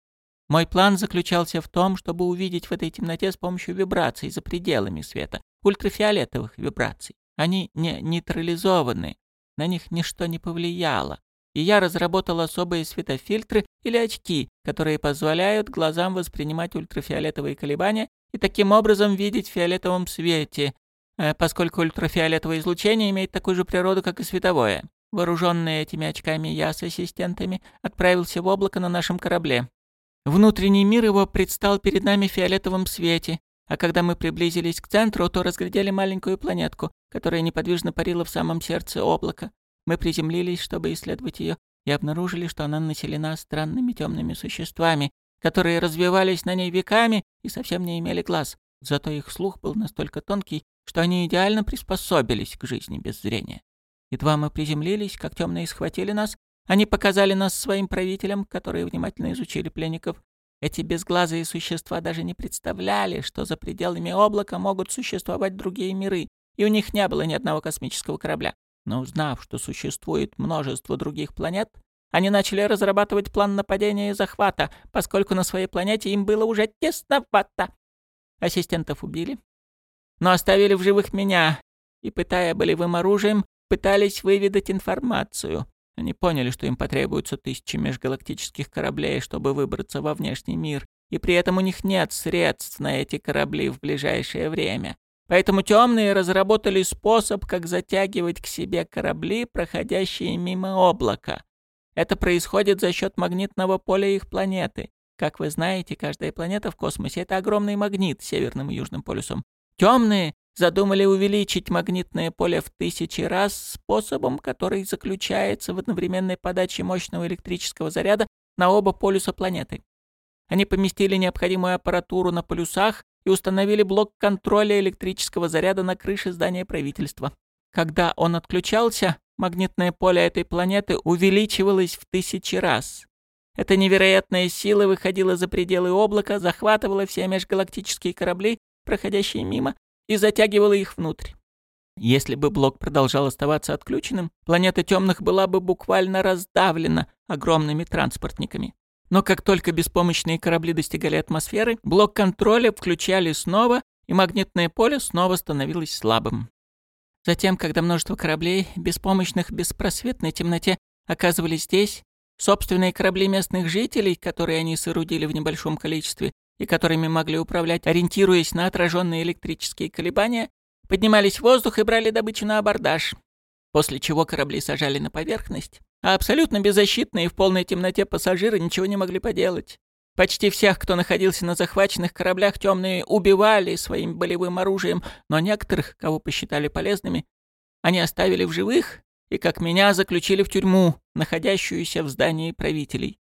Мой план заключался в том, чтобы увидеть в этой темноте с помощью вибраций за пределами света, ультрафиолетовых вибраций. Они не нейтрализованы, на них ничто не повлияло и я разработал особые светофильтры или очки, которые позволяют глазам воспринимать ультрафиолетовые колебания и таким образом видеть в фиолетовом свете, э, поскольку ультрафиолетовое излучение имеет такую же природу, как и световое. Вооруженный этими очками я с ассистентами отправился в облако на нашем корабле. Внутренний мир его предстал перед нами в фиолетовом свете, а когда мы приблизились к центру, то разглядели маленькую планетку, которая неподвижно парила в самом сердце облака. Мы приземлились, чтобы исследовать ее, и обнаружили, что она населена странными темными существами, которые развивались на ней веками и совсем не имели глаз. Зато их слух был настолько тонкий, что они идеально приспособились к жизни без зрения. Едва мы приземлились, как темные схватили нас, они показали нас своим правителям, которые внимательно изучили пленников. Эти безглазые существа даже не представляли, что за пределами облака могут существовать другие миры, и у них не было ни одного космического корабля. Но узнав, что существует множество других планет, они начали разрабатывать план нападения и захвата, поскольку на своей планете им было уже тесновато. Ассистентов убили, но оставили в живых меня и, пытая болевым оружием, пытались выведать информацию. Они поняли, что им потребуются тысячи межгалактических кораблей, чтобы выбраться во внешний мир, и при этом у них нет средств на эти корабли в ближайшее время. Поэтому темные разработали способ, как затягивать к себе корабли, проходящие мимо облака. Это происходит за счет магнитного поля их планеты. Как вы знаете, каждая планета в космосе — это огромный магнит с северным и южным полюсом. Темные задумали увеличить магнитное поле в тысячи раз способом, который заключается в одновременной подаче мощного электрического заряда на оба полюса планеты. Они поместили необходимую аппаратуру на полюсах и установили блок контроля электрического заряда на крыше здания правительства. Когда он отключался, магнитное поле этой планеты увеличивалось в тысячи раз. Эта невероятная сила выходила за пределы облака, захватывала все межгалактические корабли, проходящие мимо, и затягивала их внутрь. Если бы блок продолжал оставаться отключенным, планета темных была бы буквально раздавлена огромными транспортниками. Но как только беспомощные корабли достигали атмосферы, блок контроля включали снова, и магнитное поле снова становилось слабым. Затем, когда множество кораблей, беспомощных в беспросветной темноте, оказывались здесь, собственные корабли местных жителей, которые они соорудили в небольшом количестве и которыми могли управлять, ориентируясь на отраженные электрические колебания, поднимались в воздух и брали добычу на абордаж, после чего корабли сажали на поверхность, а абсолютно беззащитные в полной темноте пассажиры ничего не могли поделать. Почти всех, кто находился на захваченных кораблях, темные убивали своим болевым оружием, но некоторых, кого посчитали полезными, они оставили в живых и, как меня, заключили в тюрьму, находящуюся в здании правителей.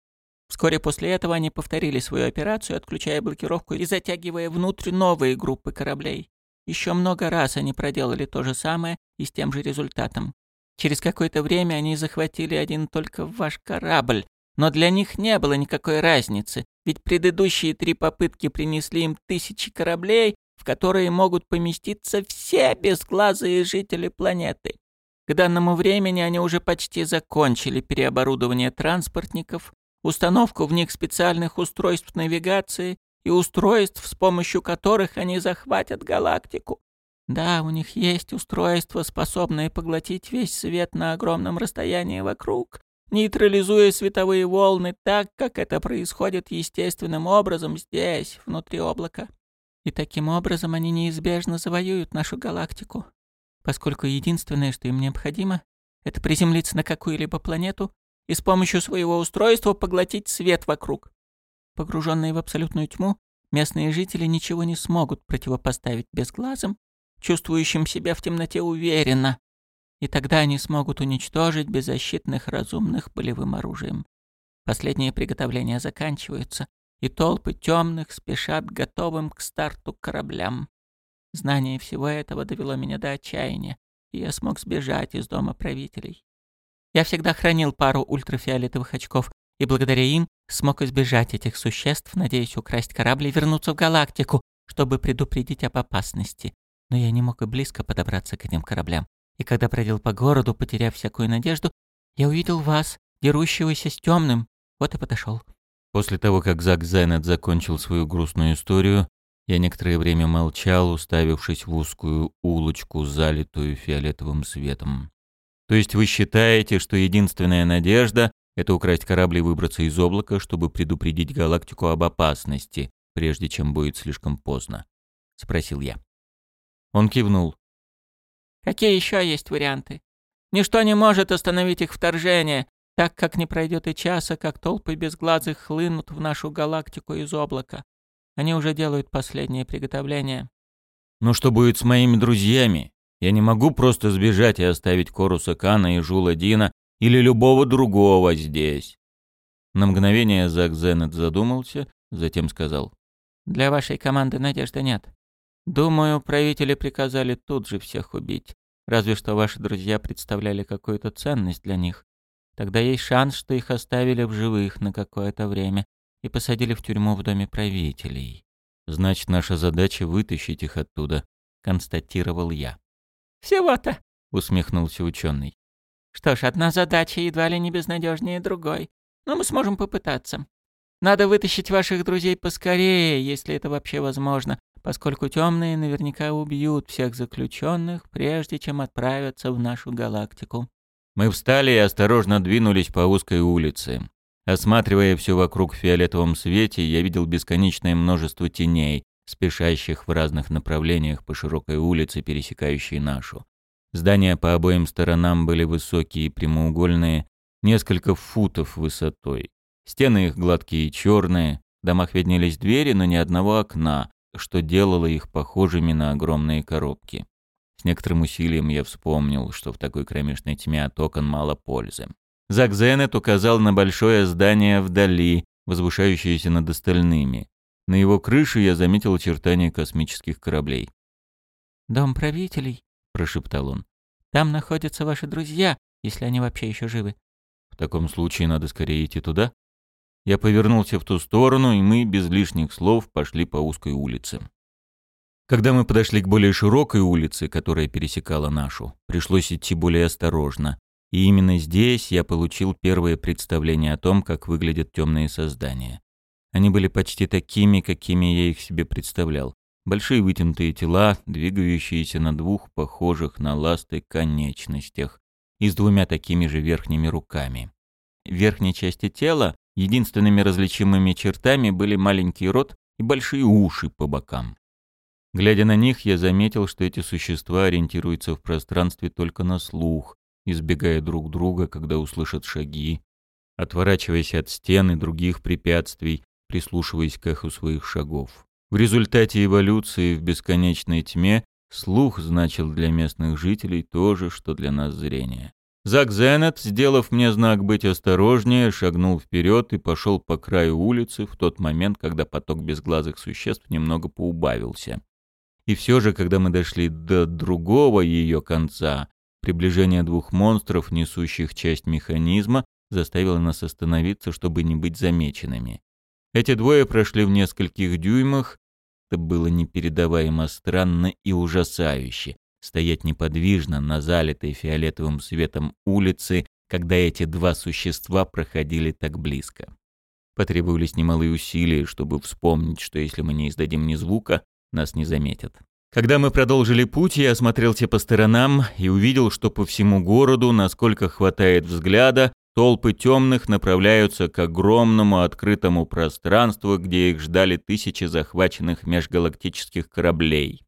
Вскоре после этого они повторили свою операцию, отключая блокировку и затягивая внутрь новые группы кораблей. Еще много раз они проделали то же самое и с тем же результатом. Через какое-то время они захватили один только ваш корабль, но для них не было никакой разницы, ведь предыдущие три попытки принесли им тысячи кораблей, в которые могут поместиться все безглазые жители планеты. К данному времени они уже почти закончили переоборудование транспортников, установку в них специальных устройств навигации и устройств, с помощью которых они захватят галактику. Да, у них есть устройства, способные поглотить весь свет на огромном расстоянии вокруг, нейтрализуя световые волны так, как это происходит естественным образом здесь, внутри облака. И таким образом они неизбежно завоюют нашу галактику, поскольку единственное, что им необходимо, это приземлиться на какую-либо планету и с помощью своего устройства поглотить свет вокруг. Погруженные в абсолютную тьму, местные жители ничего не смогут противопоставить безглазым, чувствующим себя в темноте уверенно, и тогда они смогут уничтожить беззащитных разумных болевым оружием. Последние приготовления заканчиваются, и толпы темных спешат готовым к старту кораблям. Знание всего этого довело меня до отчаяния, и я смог сбежать из дома правителей. Я всегда хранил пару ультрафиолетовых очков, и благодаря им смог избежать этих существ, надеясь украсть корабль и вернуться в галактику, чтобы предупредить об опасности. Но я не мог и близко подобраться к этим кораблям и когда бродил по городу, потеряв всякую надежду, я увидел вас, дерущегося с темным, вот и подошел. После того, как Зак Зайнет закончил свою грустную историю, я некоторое время молчал, уставившись в узкую улочку, залитую фиолетовым светом. То есть вы считаете, что единственная надежда — это украсть корабль и выбраться из облака, чтобы предупредить галактику об опасности, прежде чем будет слишком поздно? — спросил я. Он кивнул. Какие еще есть варианты? Ничто не может остановить их вторжение, так как не пройдет и часа, как толпы безглазых хлынут в нашу галактику из облака. Они уже делают последние приготовления. Но что будет с моими друзьями? Я не могу просто сбежать и оставить Коруса Кана и Жула Дина или любого другого здесь. На мгновение Зак Зеннет задумался, затем сказал. «Для вашей команды надежды нет. Думаю, правители приказали тут же всех убить. Разве что ваши друзья представляли какую-то ценность для них. Тогда есть шанс, что их оставили в живых на какое-то время и посадили в тюрьму в доме правителей. Значит, наша задача вытащить их оттуда, констатировал я. Всего-то, усмехнулся ученый. Что ж, одна задача едва ли не безнадежнее другой, но мы сможем попытаться. Надо вытащить ваших друзей поскорее, если это вообще возможно, поскольку темные наверняка убьют всех заключенных, прежде чем отправятся в нашу галактику. Мы встали и осторожно двинулись по узкой улице. Осматривая все вокруг в фиолетовом свете, я видел бесконечное множество теней, спешащих в разных направлениях по широкой улице, пересекающей нашу. Здания по обоим сторонам были высокие и прямоугольные, несколько футов высотой. Стены их гладкие и черные, в домах виднелись двери, но ни одного окна, что делало их похожими на огромные коробки. С некоторым усилием я вспомнил, что в такой кромешной тьме от окон мало пользы. Зак Зенет указал на большое здание вдали, возвышающееся над остальными. На его крыше я заметил очертания космических кораблей. «Дом правителей», — прошептал он. «Там находятся ваши друзья, если они вообще еще живы». «В таком случае надо скорее идти туда», я повернулся в ту сторону, и мы без лишних слов пошли по узкой улице. Когда мы подошли к более широкой улице, которая пересекала нашу, пришлось идти более осторожно. И именно здесь я получил первое представление о том, как выглядят темные создания. Они были почти такими, какими я их себе представлял. Большие вытянутые тела, двигающиеся на двух похожих на ласты конечностях и с двумя такими же верхними руками. В верхней части тела единственными различимыми чертами были маленький рот и большие уши по бокам. Глядя на них, я заметил, что эти существа ориентируются в пространстве только на слух, избегая друг друга, когда услышат шаги, отворачиваясь от стен и других препятствий, прислушиваясь к эху своих шагов. В результате эволюции в бесконечной тьме слух значил для местных жителей то же, что для нас зрение. Зак Зеннет, сделав мне знак быть осторожнее, шагнул вперед и пошел по краю улицы в тот момент, когда поток безглазых существ немного поубавился. И все же, когда мы дошли до другого ее конца, приближение двух монстров, несущих часть механизма, заставило нас остановиться, чтобы не быть замеченными. Эти двое прошли в нескольких дюймах. Это было непередаваемо странно и ужасающе. Стоять неподвижно на залитой фиолетовым светом улице, когда эти два существа проходили так близко. Потребовались немалые усилия, чтобы вспомнить, что если мы не издадим ни звука, нас не заметят. Когда мы продолжили путь, я осмотрелся по сторонам и увидел, что по всему городу, насколько хватает взгляда, Толпы темных направляются к огромному открытому пространству, где их ждали тысячи захваченных межгалактических кораблей.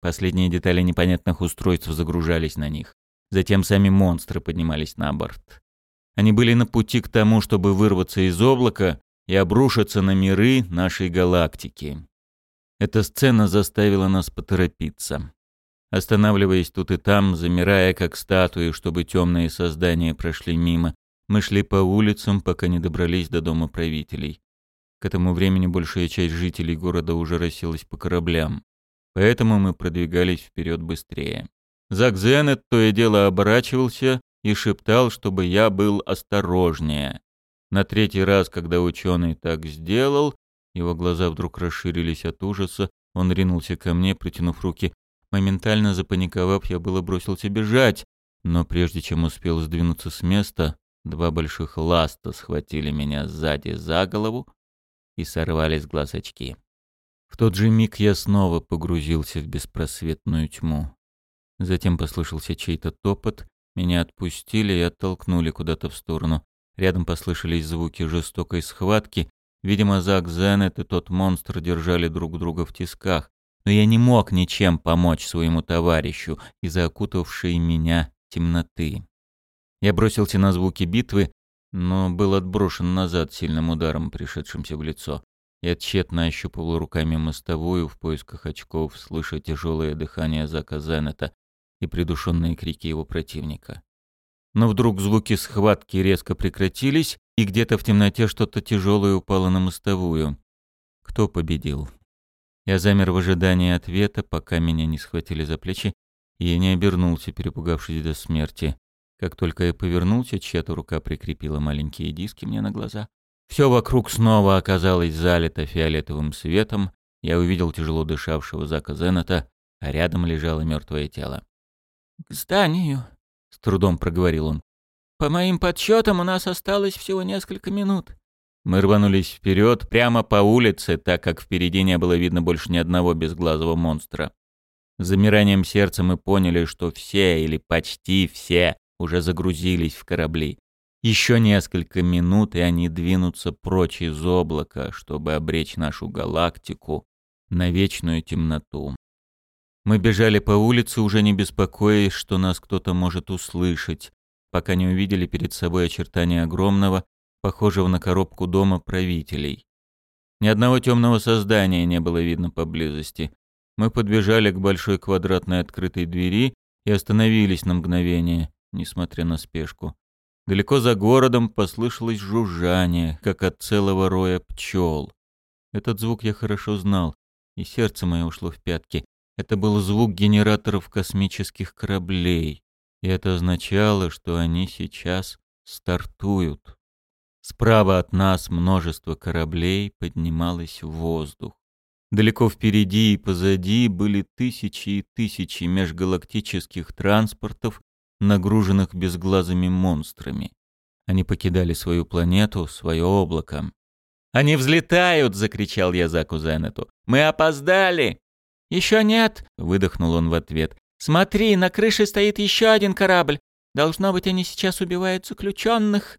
Последние детали непонятных устройств загружались на них. Затем сами монстры поднимались на борт. Они были на пути к тому, чтобы вырваться из облака и обрушиться на миры нашей галактики. Эта сцена заставила нас поторопиться. Останавливаясь тут и там, замирая как статуи, чтобы темные создания прошли мимо, мы шли по улицам, пока не добрались до дома правителей. К этому времени большая часть жителей города уже расселась по кораблям. Поэтому мы продвигались вперед быстрее. Зак Зенет то и дело оборачивался и шептал, чтобы я был осторожнее. На третий раз, когда ученый так сделал, его глаза вдруг расширились от ужаса, он ринулся ко мне, протянув руки. Моментально запаниковав, я было бросился бежать, но прежде чем успел сдвинуться с места, Два больших ласта схватили меня сзади за голову и сорвали с глаз очки. В тот же миг я снова погрузился в беспросветную тьму. Затем послышался чей-то топот, меня отпустили и оттолкнули куда-то в сторону. Рядом послышались звуки жестокой схватки. Видимо, Зак Зенет и тот монстр держали друг друга в тисках. Но я не мог ничем помочь своему товарищу из-за окутавшей меня темноты. Я бросился на звуки битвы, но был отброшен назад сильным ударом, пришедшимся в лицо. Я тщетно ощупывал руками мостовую в поисках очков, слыша тяжелое дыхание Зака Зенета и придушенные крики его противника. Но вдруг звуки схватки резко прекратились, и где-то в темноте что-то тяжелое упало на мостовую. Кто победил? Я замер в ожидании ответа, пока меня не схватили за плечи, и я не обернулся, перепугавшись до смерти. Как только я повернулся, чья-то рука прикрепила маленькие диски мне на глаза. Все вокруг снова оказалось залито фиолетовым светом. Я увидел тяжело дышавшего Зака Зената, а рядом лежало мертвое тело. «К зданию», — с трудом проговорил он. «По моим подсчетам, у нас осталось всего несколько минут». Мы рванулись вперед, прямо по улице, так как впереди не было видно больше ни одного безглазого монстра. С замиранием сердца мы поняли, что все или почти все уже загрузились в корабли. Еще несколько минут, и они двинутся прочь из облака, чтобы обречь нашу галактику на вечную темноту. Мы бежали по улице, уже не беспокоясь, что нас кто-то может услышать, пока не увидели перед собой очертания огромного, похожего на коробку дома правителей. Ни одного темного создания не было видно поблизости. Мы подбежали к большой квадратной открытой двери и остановились на мгновение несмотря на спешку. Далеко за городом послышалось жужжание, как от целого роя пчел. Этот звук я хорошо знал, и сердце мое ушло в пятки. Это был звук генераторов космических кораблей, и это означало, что они сейчас стартуют. Справа от нас множество кораблей поднималось в воздух. Далеко впереди и позади были тысячи и тысячи межгалактических транспортов нагруженных безглазыми монстрами. Они покидали свою планету, свое облако. «Они взлетают!» — закричал я Заку Зенету. «Мы опоздали!» Еще нет!» — выдохнул он в ответ. «Смотри, на крыше стоит еще один корабль. Должно быть, они сейчас убивают заключенных».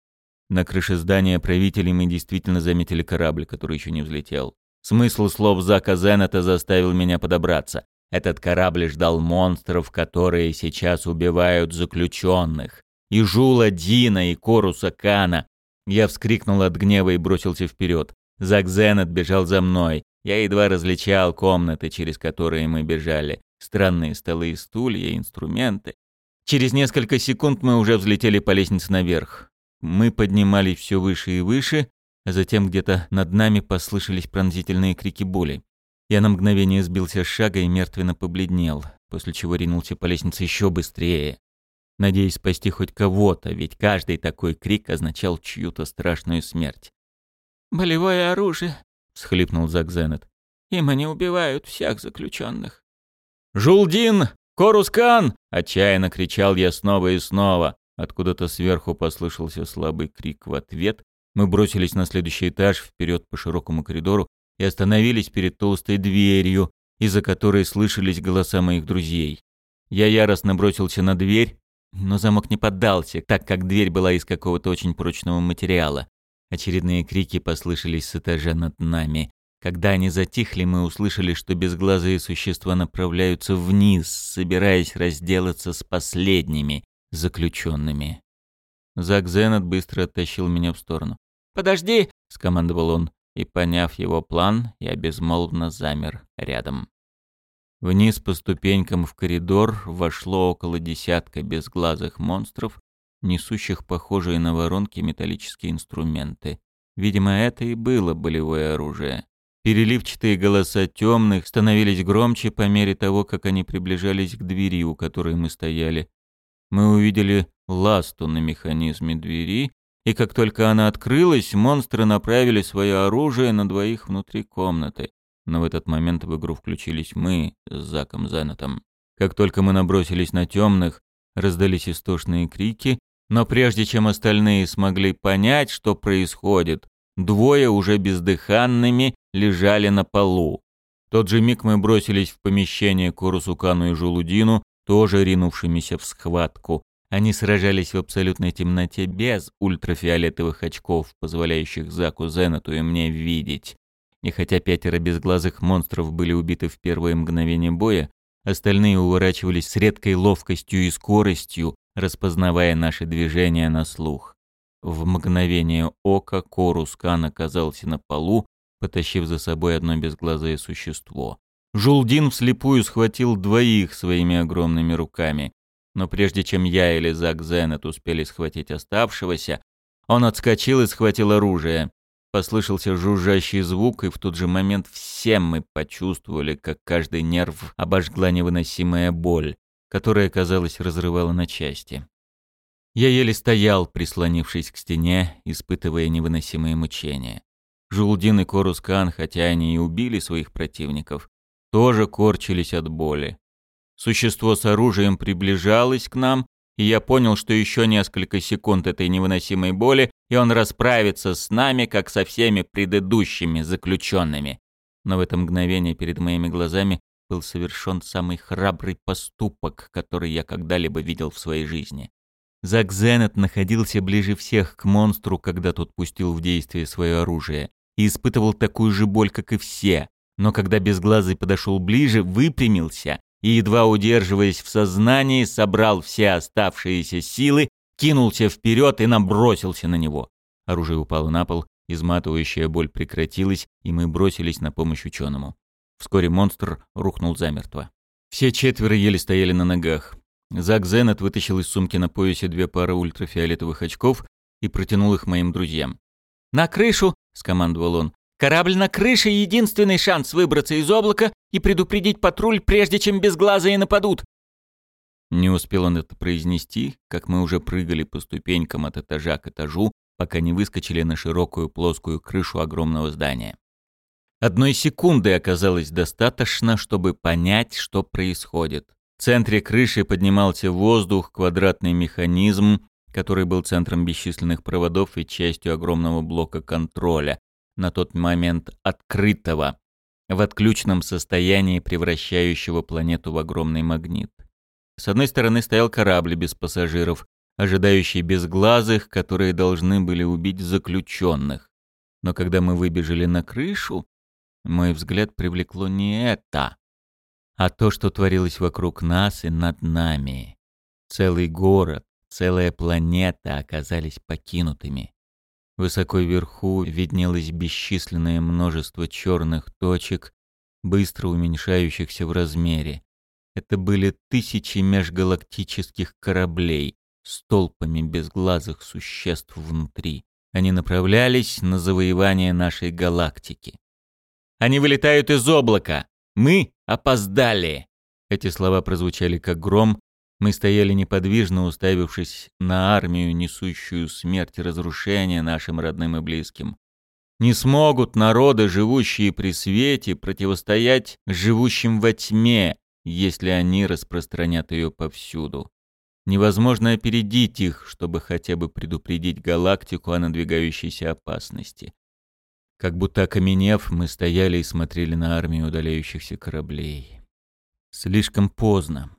На крыше здания правителей мы действительно заметили корабль, который еще не взлетел. Смысл слов Зака Зенета заставил меня подобраться. Этот корабль ждал монстров, которые сейчас убивают заключенных. И Жула Дина, и Коруса Кана. Я вскрикнул от гнева и бросился вперед. Зак Зенет бежал за мной. Я едва различал комнаты, через которые мы бежали. Странные столы и стулья, инструменты. Через несколько секунд мы уже взлетели по лестнице наверх. Мы поднимались все выше и выше, а затем где-то над нами послышались пронзительные крики боли. Я на мгновение сбился с шага и мертвенно побледнел, после чего ринулся по лестнице еще быстрее. Надеясь спасти хоть кого-то, ведь каждый такой крик означал чью-то страшную смерть. «Болевое оружие», — схлипнул Зак Зенет. «Им они убивают всех заключенных». «Жулдин! Корускан!» — отчаянно кричал я снова и снова. Откуда-то сверху послышался слабый крик в ответ. Мы бросились на следующий этаж, вперед по широкому коридору, и остановились перед толстой дверью, из-за которой слышались голоса моих друзей. Я яростно бросился на дверь, но замок не поддался, так как дверь была из какого-то очень прочного материала. Очередные крики послышались с этажа над нами. Когда они затихли, мы услышали, что безглазые существа направляются вниз, собираясь разделаться с последними заключенными. Зак Зеннет быстро оттащил меня в сторону. «Подожди!» — скомандовал он, и, поняв его план, я безмолвно замер рядом. Вниз по ступенькам в коридор вошло около десятка безглазых монстров, несущих похожие на воронки металлические инструменты. Видимо, это и было болевое оружие. Переливчатые голоса темных становились громче по мере того, как они приближались к двери, у которой мы стояли. Мы увидели ласту на механизме двери, и как только она открылась, монстры направили свое оружие на двоих внутри комнаты. Но в этот момент в игру включились мы с Заком Зеннетом. Как только мы набросились на темных, раздались истошные крики, но прежде чем остальные смогли понять, что происходит, двое уже бездыханными лежали на полу. В тот же миг мы бросились в помещение к и Жулудину, тоже ринувшимися в схватку. Они сражались в абсолютной темноте без ультрафиолетовых очков, позволяющих Заку Зенету и мне видеть. И хотя пятеро безглазых монстров были убиты в первые мгновения боя, остальные уворачивались с редкой ловкостью и скоростью, распознавая наши движения на слух. В мгновение ока Корус Кан оказался на полу, потащив за собой одно безглазое существо. Жулдин вслепую схватил двоих своими огромными руками. Но прежде чем я или Зак Зенет успели схватить оставшегося, он отскочил и схватил оружие. Послышался жужжащий звук, и в тот же момент все мы почувствовали, как каждый нерв обожгла невыносимая боль, которая, казалось, разрывала на части. Я еле стоял, прислонившись к стене, испытывая невыносимые мучения. Жулдин и Корускан, хотя они и убили своих противников, тоже корчились от боли. Существо с оружием приближалось к нам, и я понял, что еще несколько секунд этой невыносимой боли, и он расправится с нами, как со всеми предыдущими заключенными. Но в это мгновение перед моими глазами был совершен самый храбрый поступок, который я когда-либо видел в своей жизни. Зак Зеннет находился ближе всех к монстру, когда тот пустил в действие свое оружие, и испытывал такую же боль, как и все, но когда Безглазый подошел ближе, выпрямился и, едва удерживаясь в сознании, собрал все оставшиеся силы, кинулся вперед и набросился на него. Оружие упало на пол, изматывающая боль прекратилась, и мы бросились на помощь ученому. Вскоре монстр рухнул замертво. Все четверо еле стояли на ногах. Зак Зеннет вытащил из сумки на поясе две пары ультрафиолетовых очков и протянул их моим друзьям. «На крышу!» — скомандовал он. Корабль на крыше — единственный шанс выбраться из облака и предупредить патруль, прежде чем безглазые нападут. Не успел он это произнести, как мы уже прыгали по ступенькам от этажа к этажу, пока не выскочили на широкую плоскую крышу огромного здания. Одной секунды оказалось достаточно, чтобы понять, что происходит. В центре крыши поднимался воздух, квадратный механизм, который был центром бесчисленных проводов и частью огромного блока контроля, на тот момент открытого. в отключенном состоянии превращающего планету в огромный магнит. С одной стороны стоял корабль без пассажиров, ожидающий безглазых, которые должны были убить заключенных. Но когда мы выбежали на крышу, мой взгляд привлекло не это, а то, что творилось вокруг нас и над нами. Целый город, целая планета оказались покинутыми. Высоко вверху виднелось бесчисленное множество черных точек, быстро уменьшающихся в размере. Это были тысячи межгалактических кораблей с толпами безглазых существ внутри. Они направлялись на завоевание нашей галактики. «Они вылетают из облака! Мы опоздали!» Эти слова прозвучали как гром, мы стояли неподвижно, уставившись на армию, несущую смерть и разрушение нашим родным и близким. Не смогут народы, живущие при свете, противостоять живущим во тьме, если они распространят ее повсюду. Невозможно опередить их, чтобы хотя бы предупредить галактику о надвигающейся опасности. Как будто окаменев, мы стояли и смотрели на армию удаляющихся кораблей. Слишком поздно.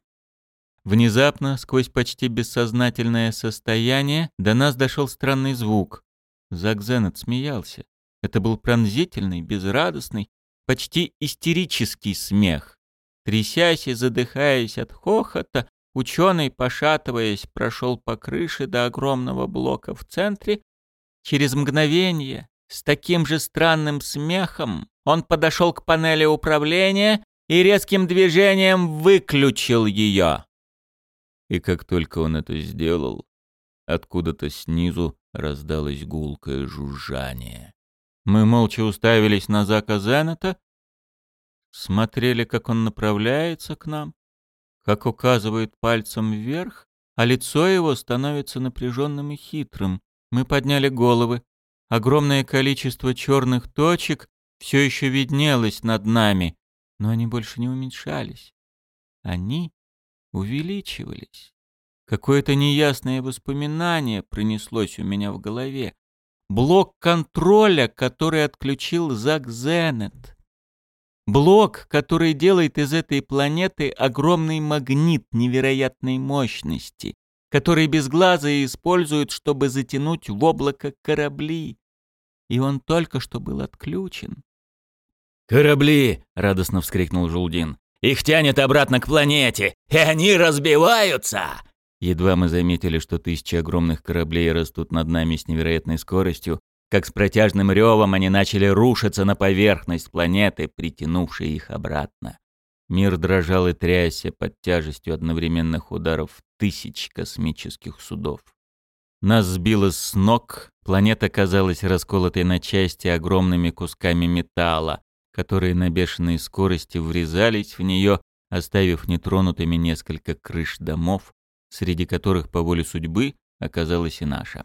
Внезапно, сквозь почти бессознательное состояние, до нас дошел странный звук. Закзенет смеялся. Это был пронзительный, безрадостный, почти истерический смех. Трясясь и задыхаясь от хохота, ученый, пошатываясь, прошел по крыше до огромного блока в центре. Через мгновение, с таким же странным смехом, он подошел к панели управления и резким движением выключил ее. И как только он это сделал, откуда-то снизу раздалось гулкое жужжание. Мы молча уставились на Зака Зенета, смотрели, как он направляется к нам, как указывает пальцем вверх, а лицо его становится напряженным и хитрым. Мы подняли головы. Огромное количество черных точек все еще виднелось над нами, но они больше не уменьшались. Они увеличивались. Какое-то неясное воспоминание пронеслось у меня в голове. Блок контроля, который отключил Зак Зенет. Блок, который делает из этой планеты огромный магнит невероятной мощности, который безглазые используют, чтобы затянуть в облако корабли. И он только что был отключен. «Корабли!» — радостно вскрикнул Жулдин. Их тянет обратно к планете, и они разбиваются!» Едва мы заметили, что тысячи огромных кораблей растут над нами с невероятной скоростью, как с протяжным ревом они начали рушиться на поверхность планеты, притянувшей их обратно. Мир дрожал и трясся под тяжестью одновременных ударов тысяч космических судов. Нас сбило с ног, планета казалась расколотой на части огромными кусками металла, которые на бешеной скорости врезались в нее, оставив нетронутыми несколько крыш домов, среди которых по воле судьбы оказалась и наша.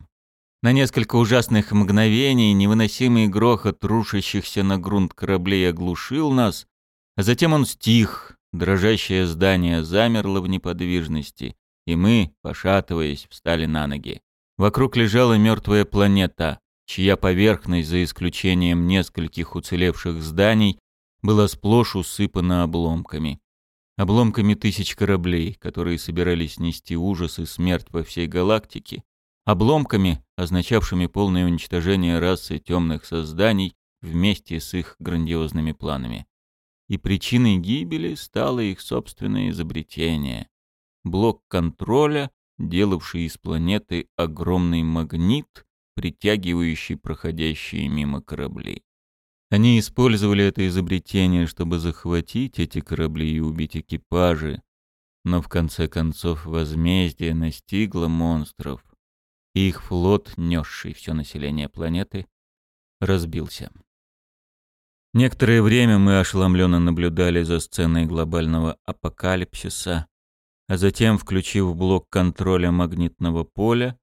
На несколько ужасных мгновений невыносимый грохот рушащихся на грунт кораблей оглушил нас, а затем он стих, дрожащее здание замерло в неподвижности, и мы, пошатываясь, встали на ноги. Вокруг лежала мертвая планета, чья поверхность, за исключением нескольких уцелевших зданий, была сплошь усыпана обломками. Обломками тысяч кораблей, которые собирались нести ужас и смерть по всей галактике, обломками, означавшими полное уничтожение расы темных созданий вместе с их грандиозными планами. И причиной гибели стало их собственное изобретение — блок контроля, делавший из планеты огромный магнит, притягивающий проходящие мимо корабли. Они использовали это изобретение, чтобы захватить эти корабли и убить экипажи, но в конце концов возмездие настигло монстров, и их флот, несший все население планеты, разбился. Некоторое время мы ошеломленно наблюдали за сценой глобального апокалипсиса, а затем, включив блок контроля магнитного поля,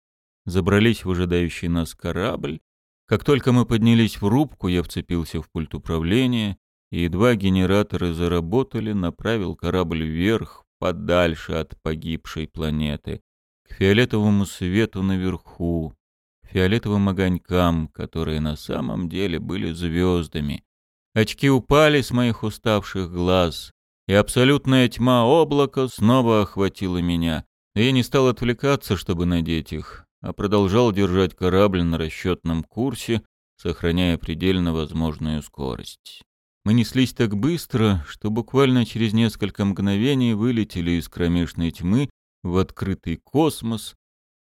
забрались в ожидающий нас корабль. Как только мы поднялись в рубку, я вцепился в пульт управления, и едва генераторы заработали, направил корабль вверх, подальше от погибшей планеты, к фиолетовому свету наверху, фиолетовым огонькам, которые на самом деле были звездами, Очки упали с моих уставших глаз, и абсолютная тьма облака снова охватила меня. Я не стал отвлекаться, чтобы надеть их, а продолжал держать корабль на расчетном курсе, сохраняя предельно возможную скорость. Мы неслись так быстро, что буквально через несколько мгновений вылетели из кромешной тьмы в открытый космос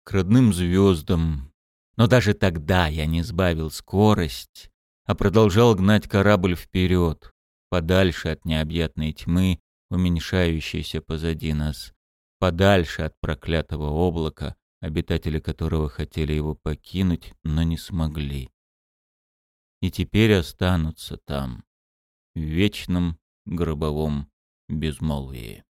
к родным звездам. Но даже тогда я не сбавил скорость, а продолжал гнать корабль вперед, подальше от необъятной тьмы, уменьшающейся позади нас, подальше от проклятого облака, обитатели которого хотели его покинуть, но не смогли. И теперь останутся там, в вечном гробовом безмолвии.